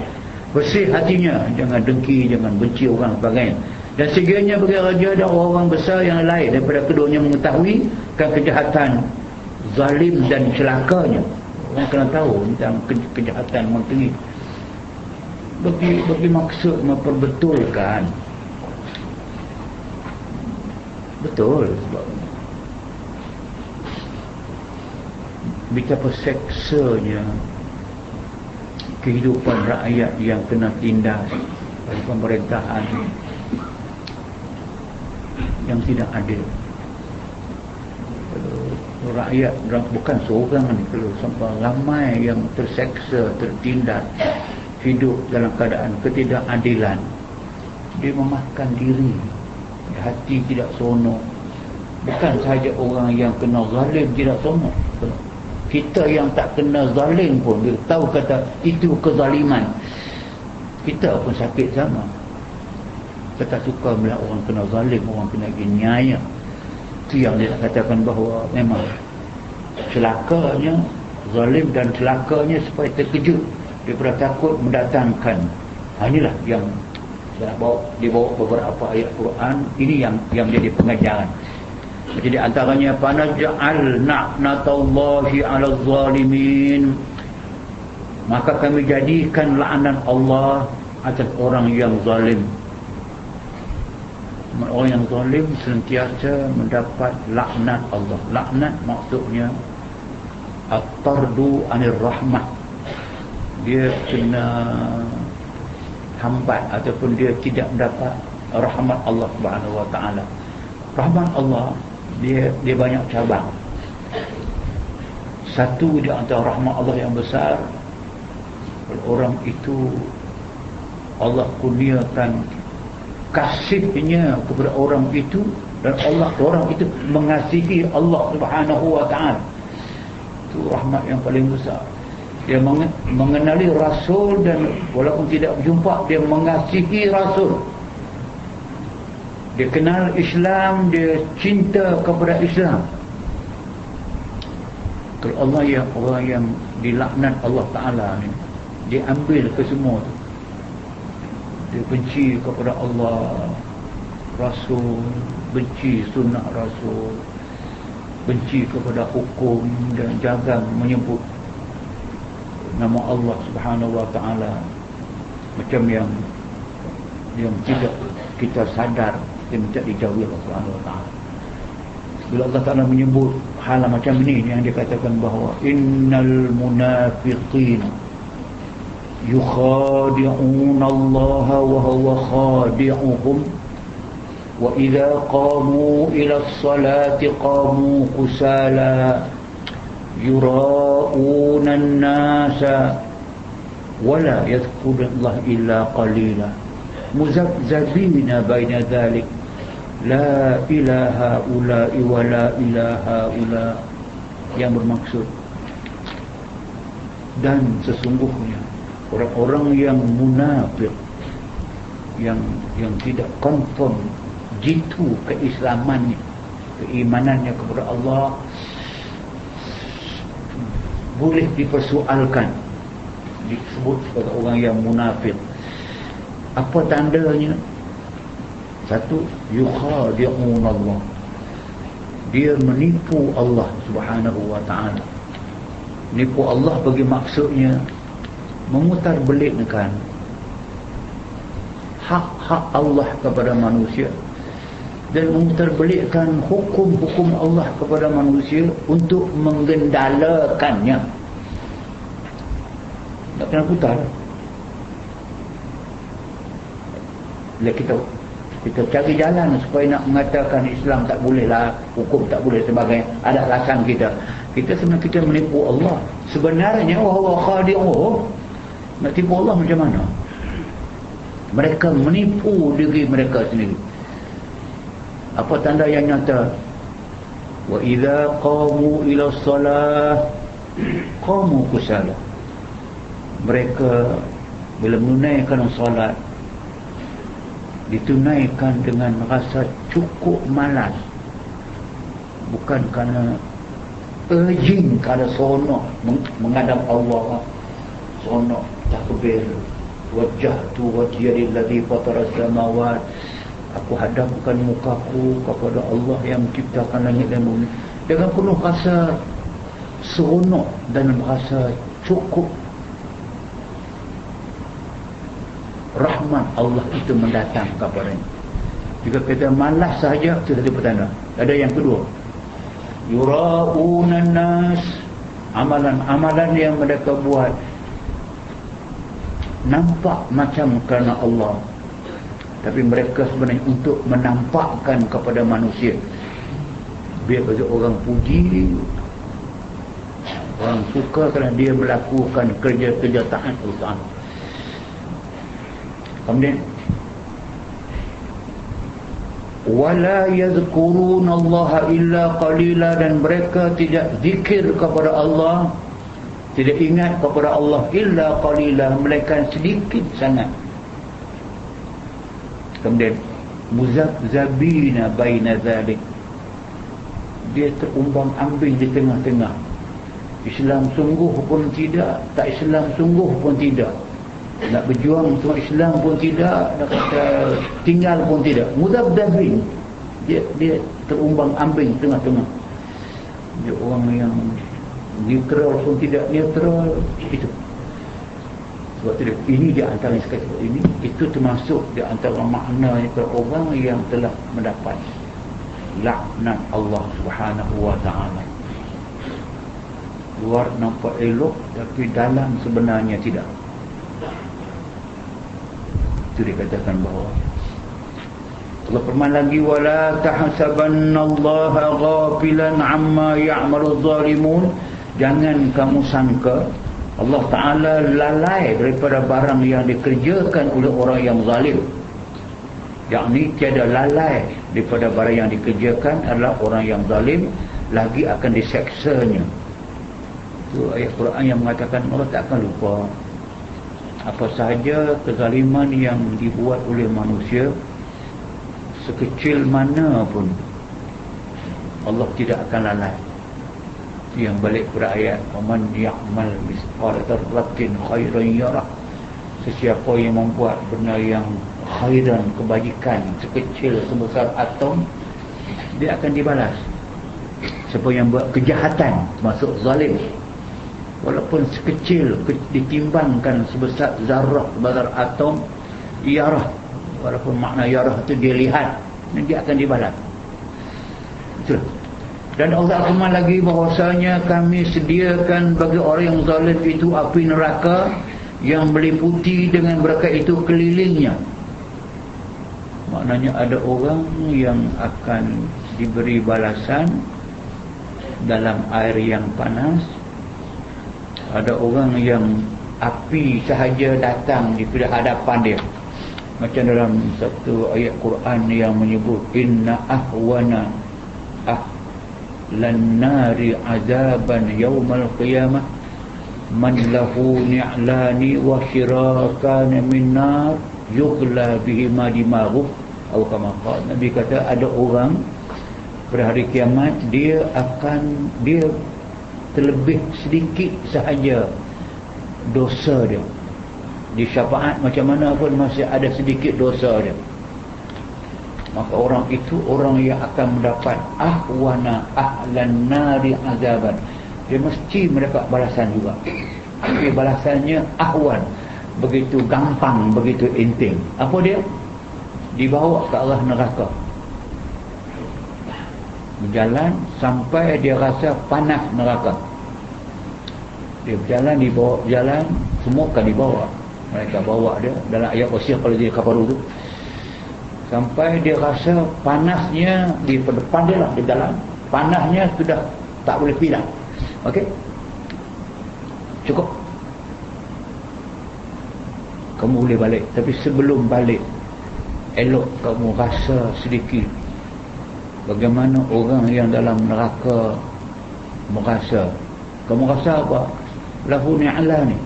bersih hatinya. Jangan dengki jangan benci orang sebagainya. Dan segala bagi raja dan orang-orang besar yang lain daripada keduanya mengetahui kan kejahatan zalim dan celakanya. Orang kena tahu tentang ke kejahatan menteri bagi bagi maksud memperbetulkan Betul sebab betapa seksanya kehidupan rakyat yang kena tindas oleh pemerintahan yang tidak adil. Rakyat bukan seorang ni kalau sampai ramai yang terseksa tertindas hidup dalam keadaan ketidakadilan dia memakan diri. Hati tidak seronok. Bukan sahaja orang yang kena zalim tidak seronok kita yang tak kena zalim pun dia tahu kata itu kezaliman. Kita pun sakit sama. Kita suka melihat orang kena zalim orang kena genyaya itu yang dia katakan bahawa memang celakanya zalim dan celakanya supaya terkejut. Daripada takut mendatangkan. Ha, inilah yang saya bawa dibawa beberapa ayat Quran. Ini yang yang jadi pengajaran jadi antaranya panaj'al na'natallahi 'alal zalimin. Maka kami jadikan laknat Allah atas orang yang zalim. Orang yang zalim sentiasa mendapat laknat Allah. Laknat maksudnya at-tardu anir rahmah. Dia kena hambat ataupun dia tidak mendapat rahmat Allah Subhanahu wa taala. Rahmat Allah dia dia banyak cabang. Satu di antara rahmat Allah yang besar orang itu Allah kurniakan kasihnya kepada orang itu dan Allah orang itu mengasihi Allah Subhanahu wa taala. Itu rahmat yang paling besar dia mengenali Rasul dan walaupun tidak berjumpa dia mengasihi Rasul dia kenal Islam dia cinta kepada Islam. Kalau Allah yang orang yang dilaknat Allah Ta'ala ni dia ambil ke semua tu. Dia benci kepada Allah Rasul benci sunnah Rasul benci kepada hukum dan jangan menyebut nama Allah Subhanahu Wa Taala. Macam yang yang tidak kita sadar dia minta dijauhi Allah Subhanahu Wa Taala bila Allah Taala menyebut hal macam ini yang dia katakan bahawa innal munafiqin yukhadi'un Allah wa huwa khadi'uhum وإذا قاموا إلى الصلاة قاموا كسالا يراءون الناس ولا يذكر الله إلا قليلا مزبزبين بين ذلك La ilaha ula wa la ilaha ula Yang bermaksud. Dan sesungguhnya Orang-orang yang munafik Yang yang tidak confirm Jitu keislamannya Keimanannya kepada Allah Boleh dipersoalkan Disebut sebagai orang yang munafik. Apa tandanya? Satu yukhadi'un Allah dia menipu Allah subhanahu wa ta'ala. Menipu Allah bagi maksudnya memutar belikkan hak-hak Allah kepada manusia dan memutarbelikkan hukum-hukum Allah kepada manusia untuk menggendalakannya tak kena putar. Bila kita kita cari jalan supaya nak mengatakan Islam tak boleh lah hukum tak boleh sebagai ada alasan kita. Kita sebenarnya kita menipu Allah. Sebenarnya wahawa khadi'uh nak tipu Allah macam mana? Mereka menipu diri mereka sendiri. Apa tanda yang nyata? Wa idza qamu ila salah qamu kusala. Mereka bila menunaikan solat ditunaikan dengan rasa cukup malas. Bukan kerana urging kerana sonok menghadap Allah. Sonok takbir. Wajah tu wajah lilladhi fatara samawat. Aku hadapkan mukaku kepada Allah yang menciptakan langit dan bumi. Dengan penuh rasa seronok dan rasa cukup rahmat Allah itu mendatang kepadanya jika kita malas sahaja itu satu petanda. Ada yang kedua. Yura'unan nas amalan-amalan yang mereka buat. Nampak macam kerana Allah. Tapi mereka sebenarnya untuk menampakkan kepada manusia. Biar bagi orang puji orang suka kerana dia melakukan kerja-kerja taat Allah kemudian wala yadhkurun Allah illa qalila dan mereka tidak zikir kepada Allah tidak ingat kepada Allah illa qalila melainkan sedikit sangat. Kemudian muzabzabina baina zalik dia terumbang ambing di tengah-tengah. Islam sungguh pun tidak tak Islam sungguh pun tidak nak berjuang untuk Islam pun tidak nak kata tinggal pun tidak muzabzabin dia dia terumbang ambing tengah-tengah dia orang yang neutral pun tidak neutral itu sebab itu ini di antara sekali ini itu termasuk di antara makna orang yang telah mendapat laknat Allah Subhanahu wa taala. Luar nampak elok tapi dalam sebenarnya tidak. Itu dikatakan bahawa Allah firman lagi wala tahsabannallaha ghafilan amma ya'malu zalimun. Jangan kamu sangka Allah Ta'ala lalai daripada barang yang dikerjakan oleh orang yang zalim. Yakni tiada lalai daripada barang yang dikerjakan adalah orang yang zalim lagi akan diseksanya itu ayat Quran yang mengatakan Allah tak akan lupa apa sahaja kezaliman yang dibuat oleh manusia sekecil mana pun Allah tidak akan lalai yang balik pada ayat man ya'mal misqala dzarratin khairan yarah. Sesiapa yang membuat benda yang khairan kebajikan sekecil sebesar atom dia akan dibalas. Siapa yang buat kejahatan masuk zalim walaupun sekecil ditimbangkan sebesar zarrah sebesar atom yarah walaupun makna yarah itu dia lihat dia akan dibalas betul dan Allah firman lagi bahwasanya kami sediakan bagi orang yang zalim itu api neraka yang meliputi dengan mereka itu kelilingnya. Maknanya ada orang yang akan diberi balasan dalam air yang panas. Ada orang yang api sahaja datang di hadapan dia. Macam dalam satu ayat Quran yang menyebut inna ahwana ah lan nari azaban yaumal qiyamah man lahu ni'lani wa shirakan min nar yughla bihi ma dimahu atau kama Nabi kata ada orang pada hari kiamat dia akan dia terlebih sedikit sahaja dosa dia. Di syafaat macam mana pun masih ada sedikit dosa dia. Maka orang itu orang yang akan mendapat ahwana ahlan nari azaban. Dia mesti mendapat balasan juga. Tapi balasannya ahwan. Begitu gampang begitu inting. Apa dia? Dibawa ke arah neraka. Berjalan sampai dia rasa panas neraka dia berjalan dibawa berjalan semua kan dibawa mereka bawa dia dalam ayat wasiyah kalau dia kapal tu. Sampai dia rasa panasnya di depan dia lah di dalam. Panasnya sudah tak boleh pindah ok cukup? Kamu boleh balik. Tapi sebelum balik elok kamu rasa sedikit bagaimana orang yang dalam neraka merasa. Kamu rasa apa lahu ni'ala ni.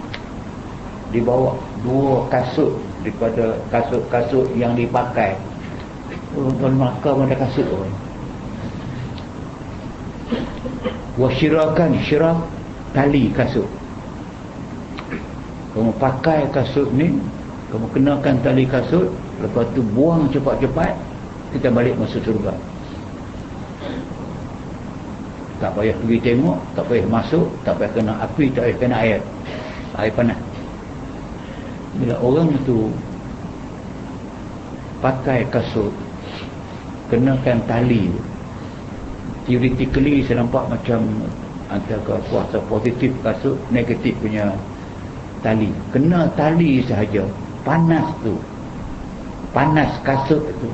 Dibawa dua kasut daripada kasut-kasut yang dipakai. Tuan Melaka pun ada kasut pun Wasyirakan Syirak Tali kasut. Kamu pakai kasut ni Kamu kenakan tali kasut Lepas tu buang cepat-cepat Kita balik masuk surga Tak payah pergi tengok Tak payah masuk Tak payah kena api Tak payah kena air. Air panas. Bila orang tu Pakai kasut kenakan tali theoretically saya nampak macam antara kuasa positif kasut negatif punya tali. Kena tali sahaja. Panas tu. Panas kasut tu.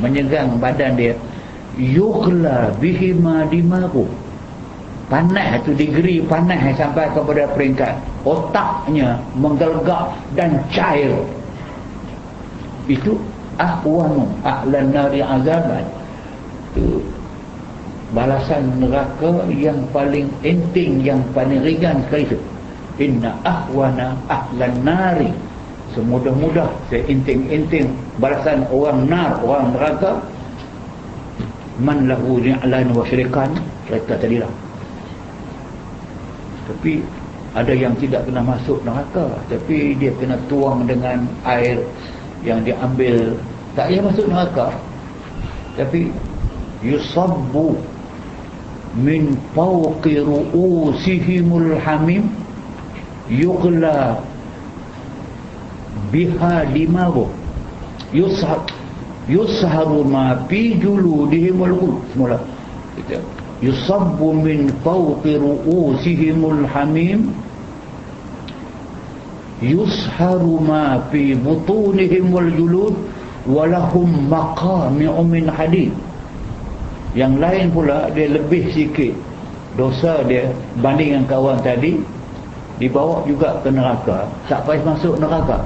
Menyegang badan dia yukhla bihima dimaru. Panas tu degree panas sampai kepada peringkat otaknya menggelgak dan cair. Itu ahwanu ahlan nari azaban. Itu balasan neraka yang paling enting yang paling ringan sekali itu inna ahwana ahlan nari. Semudah-mudah seenting-enting balasan orang nar orang neraka man lahu ni'lan wa syirikan tadi lah tapi ada yang tidak kena masuk neraka tapi dia kena tuang dengan air yang diambil. Tak payah masuk neraka. Tapi yusabbu min fawqi ru'usihimul hamim yughla biha dimaru yushab yushabu ma fi juludihimul qul semula kita yusabbu min fawqi ru'usihimul hamim. Yusharu ma fi butunihim wal julud. Walahum maqami'u min hadid. Yang lain pula dia lebih sikit dosa dia banding dengan kawan tadi dibawa juga ke neraka. Tak payah masuk neraka.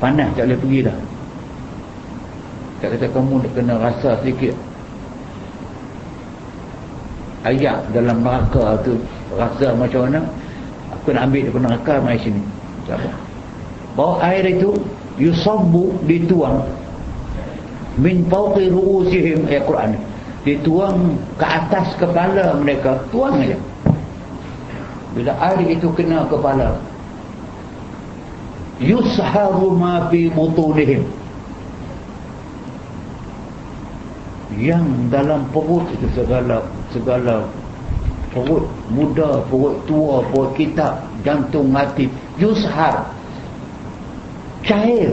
Panas tak boleh pergi dah tak kata kamu kena rasa sikit. Ayat dalam neraka tu rasa macam mana? Aku nak ambil daripada neraka mai sini. Bawa air itu yusabbu dituang. Min fawqi ru'usihim ayat Quran. Dituang ke atas kepala mereka tuang aja. Bila air itu kena kepala yusharu ma fi yang dalam perut itu segala segala perut muda, perut tua, perut kitab, jantung hati, yushar. Cair.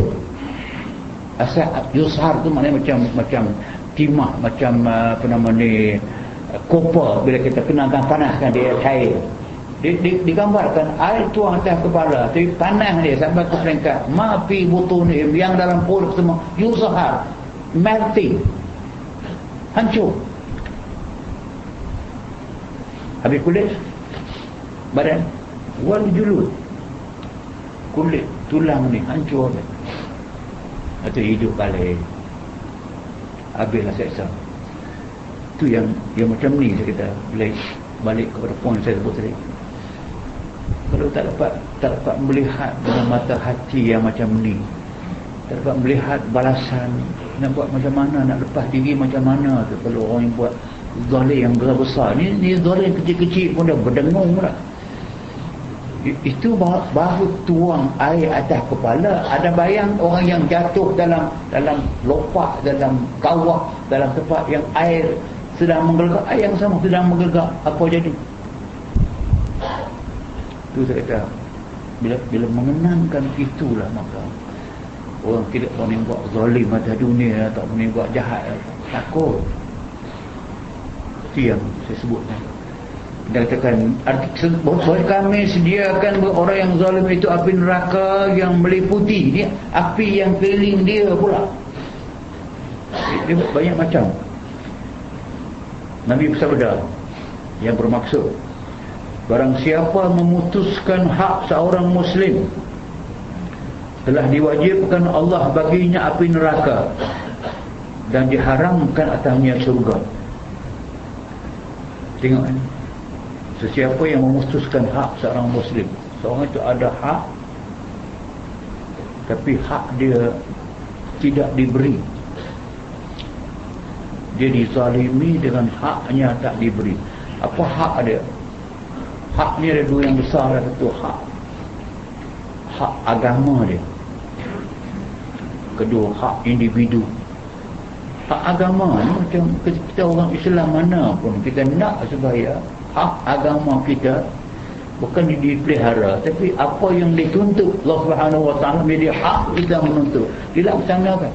Asal yushar tu maknanya macam macam timah macam uh, apa nama ni kopa bila kita kenalkan panaskan dia cair. Di, di, digambarkan air tuang atas kepala tapi panas dia sampai ke peringkat. Mapi butunim yang dalam perut semua yushar. Melting hancur. Habis kulit? Badan? Wal julud. Kulit tulang ni hancur atau hidup balik. Habislah seksa. Tu yang yang macam ni saya kata. Balik, balik kepada poin saya sebut tadi. Kalau tak dapat tak dapat melihat dengan mata hati yang macam ni tak dapat melihat balasan nak buat macam mana nak lepas diri macam mana tu. Kalau orang yang buat zalim yang besar-besar ni, ni zalim kecil-kecil pun dah berdengung pula. Itu baru tuang air atas kepala. Ada bayang orang yang jatuh dalam dalam lopak dalam kawah dalam tempat yang air sedang menggelegak air yang sama sedang menggelegak apa jadi? Itu saya kata bila bila mengenangkan itulah maka orang tidak boleh buat zalim atas dunia tak boleh buat jahat takut. Itu yang saya sebut. Dia katakan buat kami sediakan orang yang zalim itu api neraka yang meliputi dia api yang keliling dia pula. Dia banyak macam. Nabi bersabda yang bermaksud barang siapa memutuskan hak seorang muslim telah diwajibkan Allah baginya api neraka. Dan diharamkan atasnya surga. Tengok ini sesiapa yang memutuskan hak seorang muslim. Seorang itu ada hak tapi hak dia tidak diberi. Dia dizalimi dengan haknya tak diberi. Apa hak dia? Hak ni ada dua yang besar satu hak. Hak agama dia kedua hak individu. Hak agama ni macam kita orang Islam mana pun kita nak supaya hak agama kita bukan dipelihara tapi apa yang dituntut Allah Subhanahu Wa Taala dia hak kita menuntut dilaksanakan.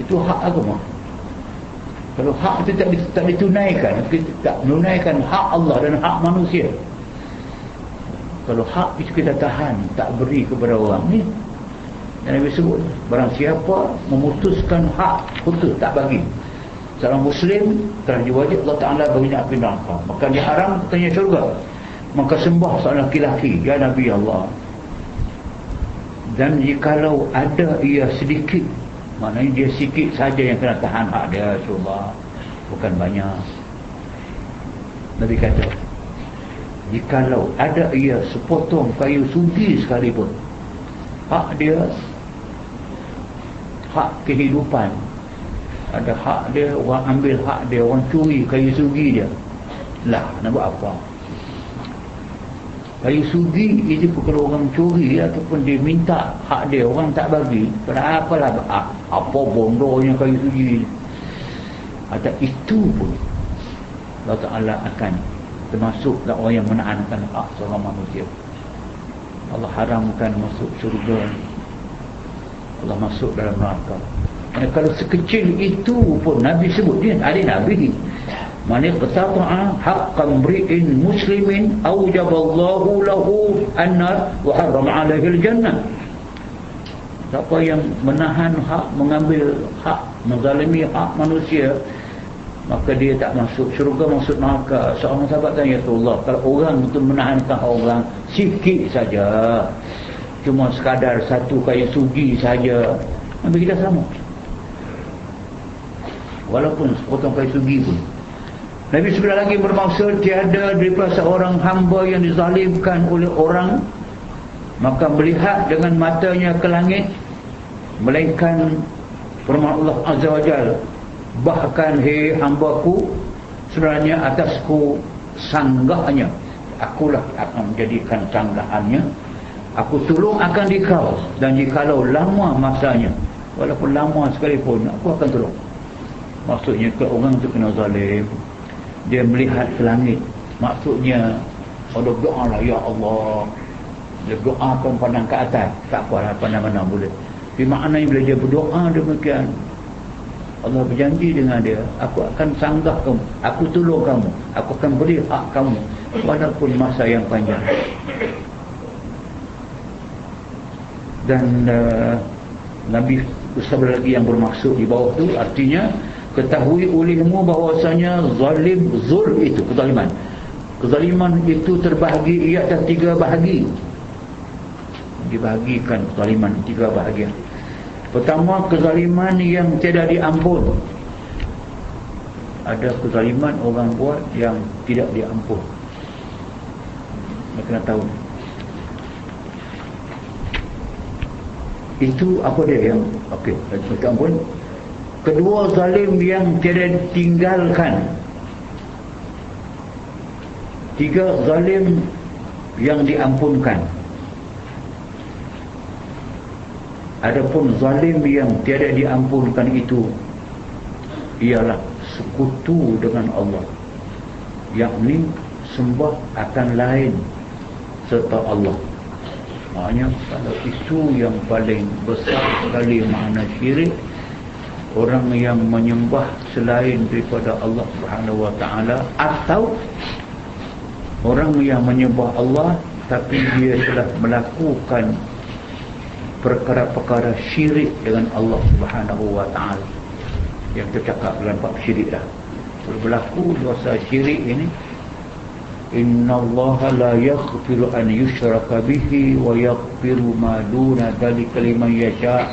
Itu hak agama. Kalau hak itu tak, tak ditunaikan kita tak menunaikan hak Allah dan hak manusia. Kalau hak itu kita tahan tak beri kepada orang ni yang Nabi sebut barang siapa memutuskan hak putus tak bagi. Seorang muslim telah diwajib Allah Ta'ala baginya api neraka maka dia haram katanya syurga. Maka sembah seorang laki-laki ya Nabi Allah. Dan jikalau ada ia sedikit maknanya dia sikit saja yang kena tahan hak dia syurga. Bukan banyak. Nabi kata jikalau ada ia sepotong kayu sugi sekalipun hak dia hak kehidupan. Ada hak dia orang ambil hak dia orang curi kayu sugi dia. Lah nak buat apa? Kayu sugi itu kalau orang curi ataupun dia minta hak dia orang tak bagi kenapa lah apa bondonya kayu sugi ada itu pun. Allah Ta'ala akan termasuk orang yang menahankan hak seorang manusia. Allah haramkan masuk syurga Allah masuk dalam neraka. Dan kalau sekecil itu pun Nabi sebut dia ada Nabi. Mana qata'a haqqan mri'in muslimin awjaballahu lahu annar wa harrama alaihi aljannah. Siapa yang menahan hak mengambil hak menzalimi hak manusia maka dia tak masuk syurga masuk neraka. Seorang sahabat tanya ya Allah kalau orang itu menahankan orang sikit saja cuma sekadar satu kayu sugi saja. Nabi kita sama. Walaupun sepotong kayu sugi pun. Nabi sebelah lagi bermaksud tiada daripada seorang hamba yang dizalimkan oleh orang maka melihat dengan matanya ke langit melainkan firman Allah Azza wa Jal bahkan hei hambaku sebenarnya atasku sanggahnya akulah akan menjadikan sanggahannya aku tolong akan dikau. Dan jikalau lama masanya walaupun lama sekalipun aku akan tolong. Maksudnya ke orang tu kena zalim dia melihat ke langit. Maksudnya ada doa lah ya Allah. Dia doa pun pandang ke atas. Tak apa lah pandang mana boleh. Tapi maknanya bila dia berdoa demikian Allah berjanji dengan dia aku akan sanggah kamu. Aku tolong kamu. Aku akan beri hak kamu walaupun masa yang panjang dan uh, Nabi bersabda lagi yang bermaksud di bawah tu artinya ketahui olehmu bahawasanya zalim zul itu kezaliman. Kezaliman itu terbahagi ia ada tiga bahagi. Dibahagikan kezaliman tiga bahagian pertama kezaliman yang tidak diampun. Ada kezaliman orang buat yang tidak diampun. Kena tahu itu apa dia? Yang okey minta ampun kedua zalim yang tiada tinggalkan. Tiga zalim yang diampunkan. Adapun zalim yang tiada diampunkan itu ialah sekutu dengan Allah. Yakni sembah akan lain serta Allah maknanya kalau itu yang paling besar sekali makna syirik orang yang menyembah selain daripada Allah Subhanahu wa taala atau orang yang menyembah Allah tapi dia telah melakukan perkara-perkara syirik dengan Allah Subhanahu wa taala. Yang tercakap dalam bab syirik dah. Berlaku dosa syirik ini Allah la yaghfiru an yushraka bihi wa yaghfiru ma duna dhalika liman yasha.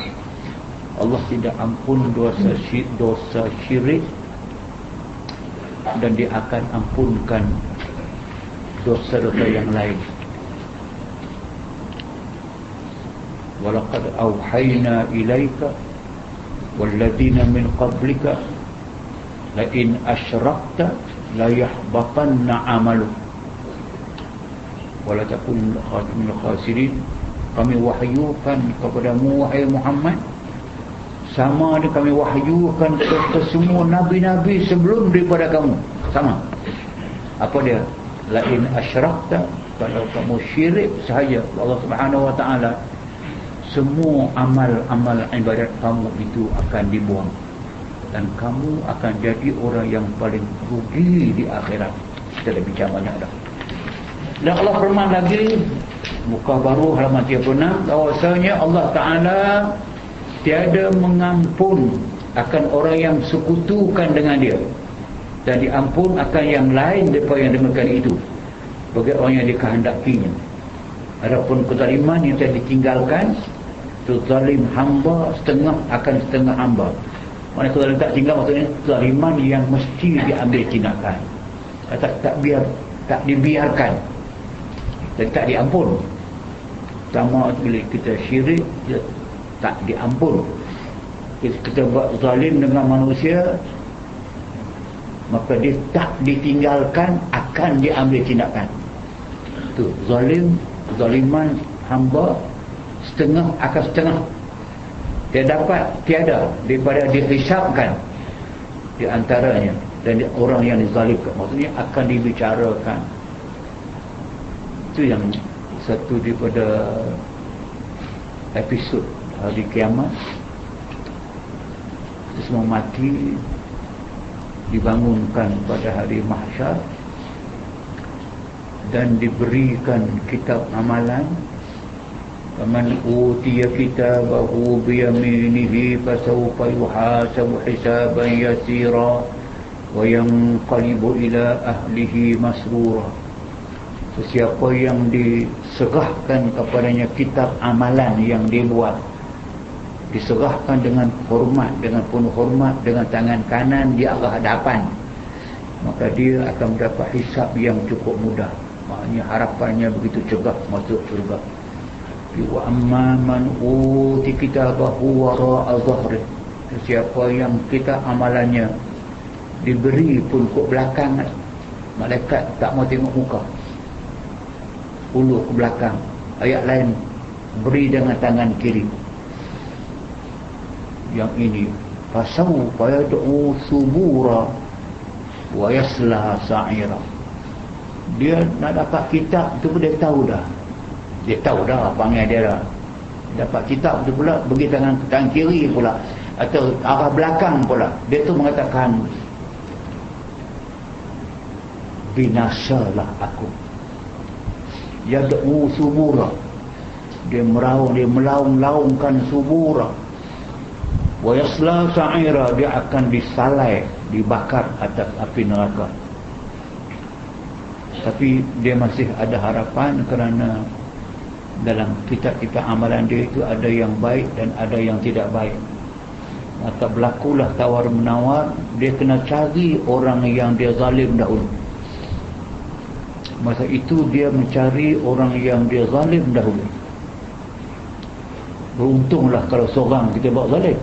Allah tidak ampun dosa syirik, dosa syirik dan dia akan ampunkan dosa-dosa yang lain. Walaqad awhayna ilaika walladhina min qablika la in asyrakta la yahbatanna 'amaluka wala takun min khasirin kami wahyukan kepadamu wahai Muhammad sama ada kami wahyukan kepada semua nabi-nabi sebelum daripada kamu. Sama. Apa dia? Lain asyrakta kalau kamu syirik sahaja Allah Subhanahu wa taala semua amal-amal ibadat kamu itu akan dibuang. Dan kamu akan jadi orang yang paling rugi di akhirat. Kita bincang banyak dah dan Allah firman lagi muka baru halaman 36 bahawasanya Allah Ta'ala tiada mengampun akan orang yang sekutukan dengan dia. Dan diampun akan yang lain daripada yang demikian itu. Bagi orang yang dikehendakinya. Adapun kezaliman yang telah ditinggalkan itu zalim hamba setengah akan setengah hamba. Mana zalim tak tinggal maksudnya zaliman yang mesti diambil tindakan. Tak, tak biar tak dibiarkan dan tak diampun sama bila kita syirik dia tak diampun kita, kita buat zalim dengan manusia maka dia tak ditinggalkan akan diambil tindakan. Tu zalim zaliman hamba setengah akan setengah. Dia dapat tiada daripada dihisapkan di antaranya. Dan orang yang dizalimkan. Maksudnya akan dibicarakan itu yang satu daripada episod hari kiamat. Semua mati dibangunkan pada hari mahsyar dan diberikan kitab amalan. Faman utiya kitabahu biyaminihi fasawfa yuhasabu hisaban yasira wa yanqalibu ila ahlihi masrura Sesiapa yang diserahkan kepadanya kitab amalan yang dia buat diserahkan dengan hormat dengan penuh hormat dengan tangan kanan di arah hadapan maka dia akan mendapat hisap yang cukup mudah. Maknanya harapannya begitu cegah masuk surga wa amma man uti kitabahu wara'a dhahri. Siapa yang kita amalannya diberi pun kok belakang malaikat tak mau tengok muka ulu ke belakang. Ayat lain beri dengan tangan kiri. Yang ini fasau fayad'u subura wa yasla sa'ira. Dia nak dapat kitab tu pun dia tahu dah. Dia tahu dah panggil dia dah. Dapat kitab tu pula bagi tangan tangan kiri pula atau arah belakang pula. Dia tu mengatakan binasalah aku yad'u subura dia meraung dia melaung-laungkan subura wa yasla sa'ira dia akan disalai dibakar atas api neraka. Tapi dia masih ada harapan kerana dalam kitab-kitab amalan dia itu ada yang baik dan ada yang tidak baik. Maka berlakulah tawar menawar dia kena cari orang yang dia zalim dahulu masa itu dia mencari orang yang dia zalim dahulu. Beruntunglah kalau seorang kita buat zalim.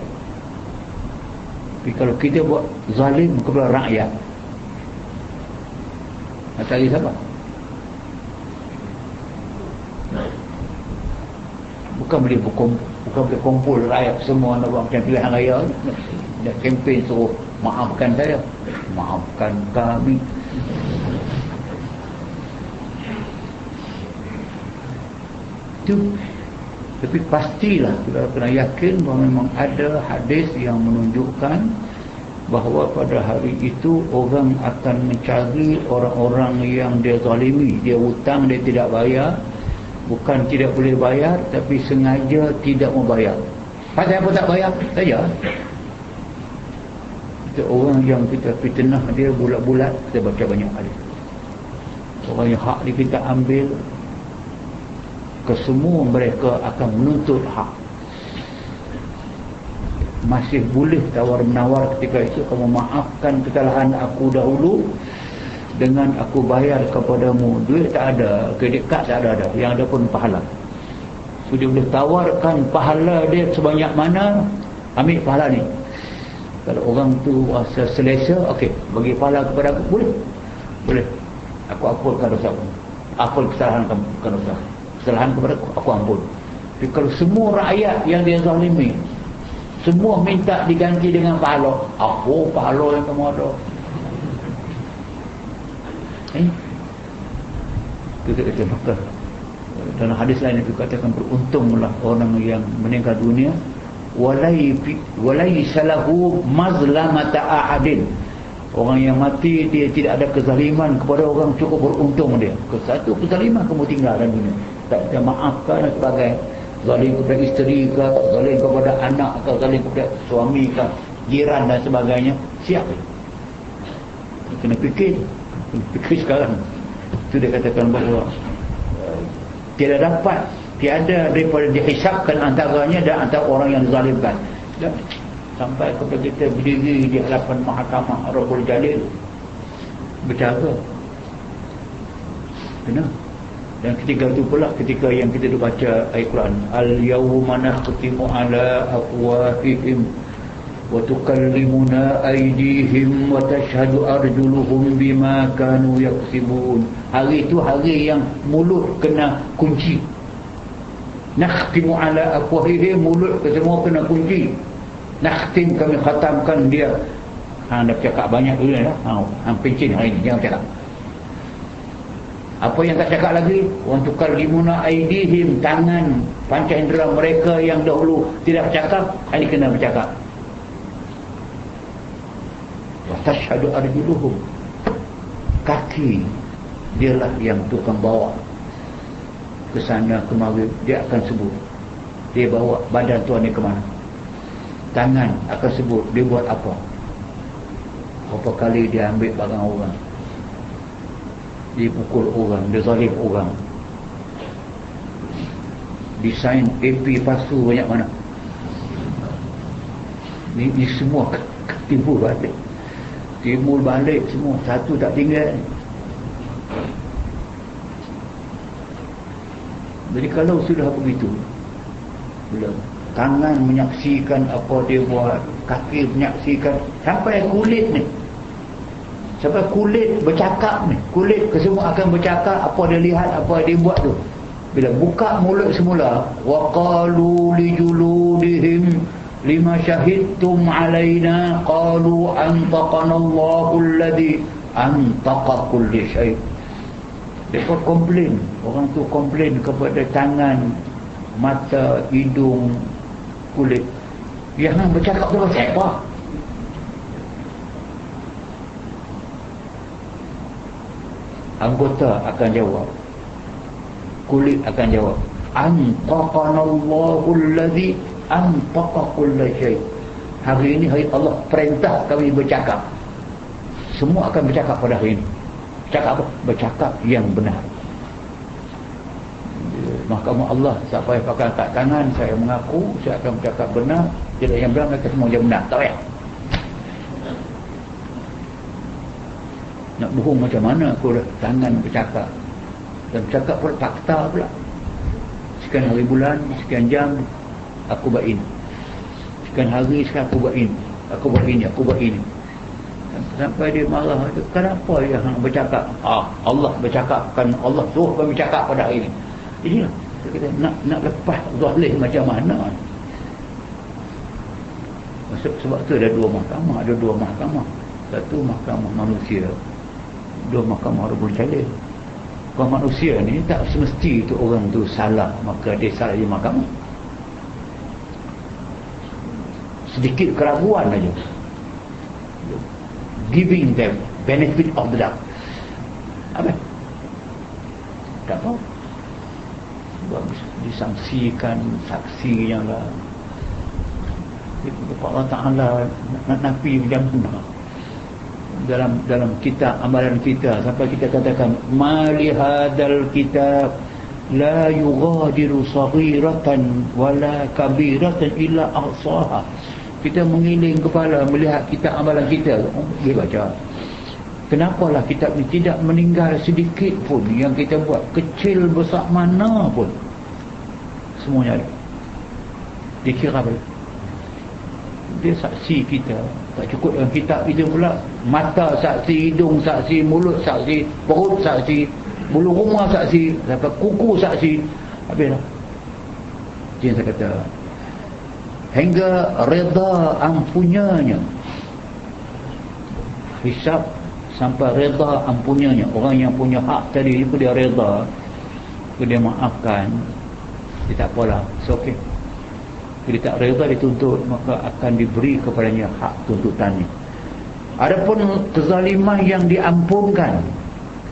Tapi kalau kita buat zalim kepada rakyat nak cari siapa? Bukan boleh bukan, bukan boleh kumpul rakyat semua nak buat macam pilihan raya. Nak kempen suruh maafkan saya. Maafkan kami itu. Tapi pastilah kita kena yakin bahawa memang ada hadis yang menunjukkan bahawa pada hari itu orang akan mencari orang-orang yang dia zalimi. Dia hutang dia tidak bayar. Bukan tidak boleh bayar tapi sengaja tidak mau bayar. Pasal apa tak bayar? Saja. Itu orang yang kita fitnah dia bulat-bulat kita baca banyak hadis. Orang yang hak dia kita ambil kesemua mereka akan menuntut hak. Masih boleh tawar menawar ketika itu kamu maafkan kesalahan aku dahulu dengan aku bayar kepadamu. Duit tak ada kredit kad tak ada, ada yang ada pun pahala. So dia boleh tawarkan pahala dia sebanyak mana ambil pahala ni. Kalau orang tu rasa selesa ok bagi pahala kepada aku boleh. Boleh. Aku apulkan dosa aku. Apul kesalahan kamu bukan dosa kesalahan kepada aku, aku ampun. Tapi kalau semua rakyat yang dia zalimi semua minta diganti dengan pahala apa pahala yang kamu ada? Eh? Kita kata maka dalam hadis lain itu katakan beruntunglah orang yang meninggal dunia walai walai salahu mazlamata ahadin. Orang yang mati dia tidak ada kezaliman kepada orang cukup beruntung dia. Ke satu kezaliman kamu tinggal dalam dunia. Tak ada maafkan dan sebagainya. Zalim kepada isteri ke, zalim kepada anak ke, zalim kepada suami ke, jiran dan sebagainya. Siap. Kena fikir. Fikir sekarang. Itu dia katakan bahawa uh, tidak dapat tiada daripada dihisapkan antaranya dan antara orang yang zalimkan. Dan sampai kepada kita berdiri di hadapan mahkamah Rabbul Jalil berjaga kena dan ketika itu pula ketika yang kita baca ayat Quran al-yawma nakhtimu ala afwahihim wa tukallimuna aydihim wa tashhadu arjuluhum bima kanu yaksibun. Hari itu hari yang mulut kena kunci. Nakhtimu ala afwahihim mulut semua kena kunci. Nakhtim kami khatamkan dia. Ha, dah cakap banyak dulu dah. Ha, ha, pencin hari ni jangan cakap apa yang tak cakap lagi? Tukar limuna aidihim tangan panca indera mereka yang dahulu tidak bercakap hari kena bercakap. Watashadu arjuluhum. Kaki dialah yang tukang bawa. Ke sana kemari dia akan sebut. Dia bawa badan tuan ni ke mana? Tangan akan sebut dia buat apa? Berapa kali dia ambil barang orang dia pukul orang dia zalim orang. Desain AP palsu banyak mana. Ni, ni semua timbul balik. Timbul balik semua. Satu tak tinggal. Jadi kalau sudah begitu bila tangan menyaksikan apa dia buat kaki menyaksikan sampai kulit ni sampai kulit bercakap ni? Kulit kesemua akan bercakap apa dia lihat apa dia buat tu. Bila buka mulut semula waqalu lijuludihim lima syahidtum alaina qalu antaqana Allahu alladhi antaqa kulli syai. Mereka komplain. Orang tu komplain kepada tangan mata hidung kulit. Yang bercakap tu pasal apa anggota akan jawab. Kulit akan jawab. Antaqanallahu allazi antaqa kulla syai. Hari ini hari Allah perintah kami bercakap. Semua akan bercakap pada hari ini. Cakap apa? bercakap yang benar. Mahkamah Allah siapa yang pakai kat tangan saya mengaku saya akan bercakap benar tidak yang benar mereka semua yang benar. Tak ya nak bohong macam mana aku tangan bercakap. Dan bercakap pula fakta pula. Sekian hari bulan sekian jam aku buat ini. Sekian hari sekian aku buat ini. Aku buat ini aku buat ini. Sampai dia marah itu kenapa yang bercakap? Ah Allah bercakap kan Allah suruh kami bercakap pada hari ini. Jadi kita nak nak lepas zalim macam mana? Sebab tu ada dua mahkamah ada dua mahkamah. Satu mahkamah manusia dua mahkamah rubul jalil kalau manusia ni tak semesti tu orang tu salah maka dia salah di mahkamah. Sedikit keraguan aja. Giving them benefit of the doubt. Apa? Tak tahu disangsikan saksi yang lah. Allah Ta'ala nak nafi macam mana dalam dalam kita amalan kita. Sampai kita katakan mali hadal kitab la yughadiru saghiratan wala kabiratan illa ahsaha. Kita mengiling kepala melihat kita amalan kita. Oh, dia baca. Kenapalah kitab ini tidak meninggal sedikit pun. Yang kita buat kecil besar mana pun. Semuanya ada. Dikira apa? Dia saksi kita tak cukup dengan kitab itu pula. Mata saksi hidung saksi mulut saksi perut saksi bulu rumah saksi sampai kuku saksi. Habis lah. Dia saya kata. Hingga reda ampunyanya. Hisap sampai reda ampunyanya. Orang yang punya hak tadi itu dia reda dia maafkan. Dia tak apalah. So okay dia tak reda dituntut maka akan diberi kepadanya hak tuntutannya. Adapun kezaliman yang diampunkan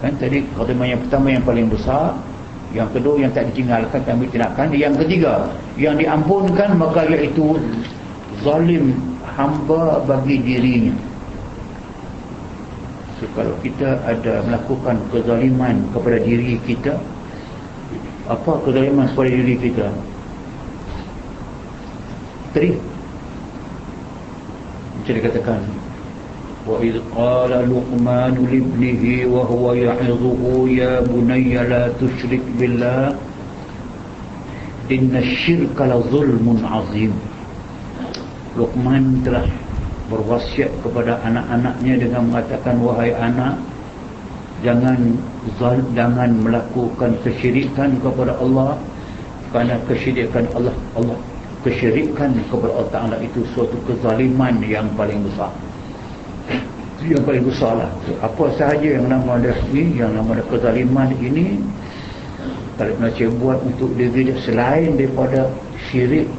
kan tadi kezaliman yang pertama yang paling besar yang kedua yang tak ditinggalkan kami tindakan yang ketiga yang diampunkan maka iaitu zalim hamba bagi dirinya. So, kalau kita ada melakukan kezaliman kepada diri kita apa kezaliman kepada diri kita tadi. Macam qala luqman li ibnihi wa huwa ya'idhuhu ya bunayya la tusyrik billah. Inna syirka la zulmun azim. Luqman telah berwasiat kepada anak-anaknya dengan mengatakan wahai anak jangan jangan melakukan kesyirikan kepada Allah. Kerana kesyirikan Allah Allah kesyirikan kepada Allah Ta'ala itu suatu kezaliman yang paling besar. Yang paling besar lah. Apa sahaja yang nama ada ini yang nama ada kezaliman ini kalau Malaysia buat untuk diri dia selain daripada syirik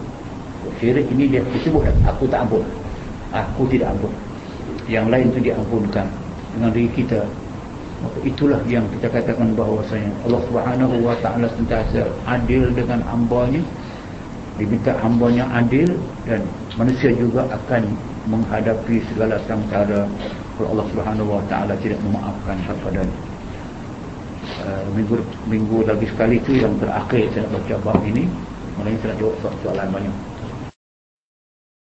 syirik ini dia disebut aku tak ampun. Aku tidak ampun. Yang lain itu diampunkan. Dengan diri kita. Maka itulah yang kita katakan bahawasanya Allah Subhanahu wa taala sentiasa adil dengan hamba-Nya diminta hamba-Nya adil dan manusia juga akan menghadapi segala sangkara kalau Allah Subhanahu wa taala tidak memaafkan kepada uh, minggu minggu lagi sekali itu yang terakhir saya nak baca bab ini. Malah saya nak jawab soalan banyak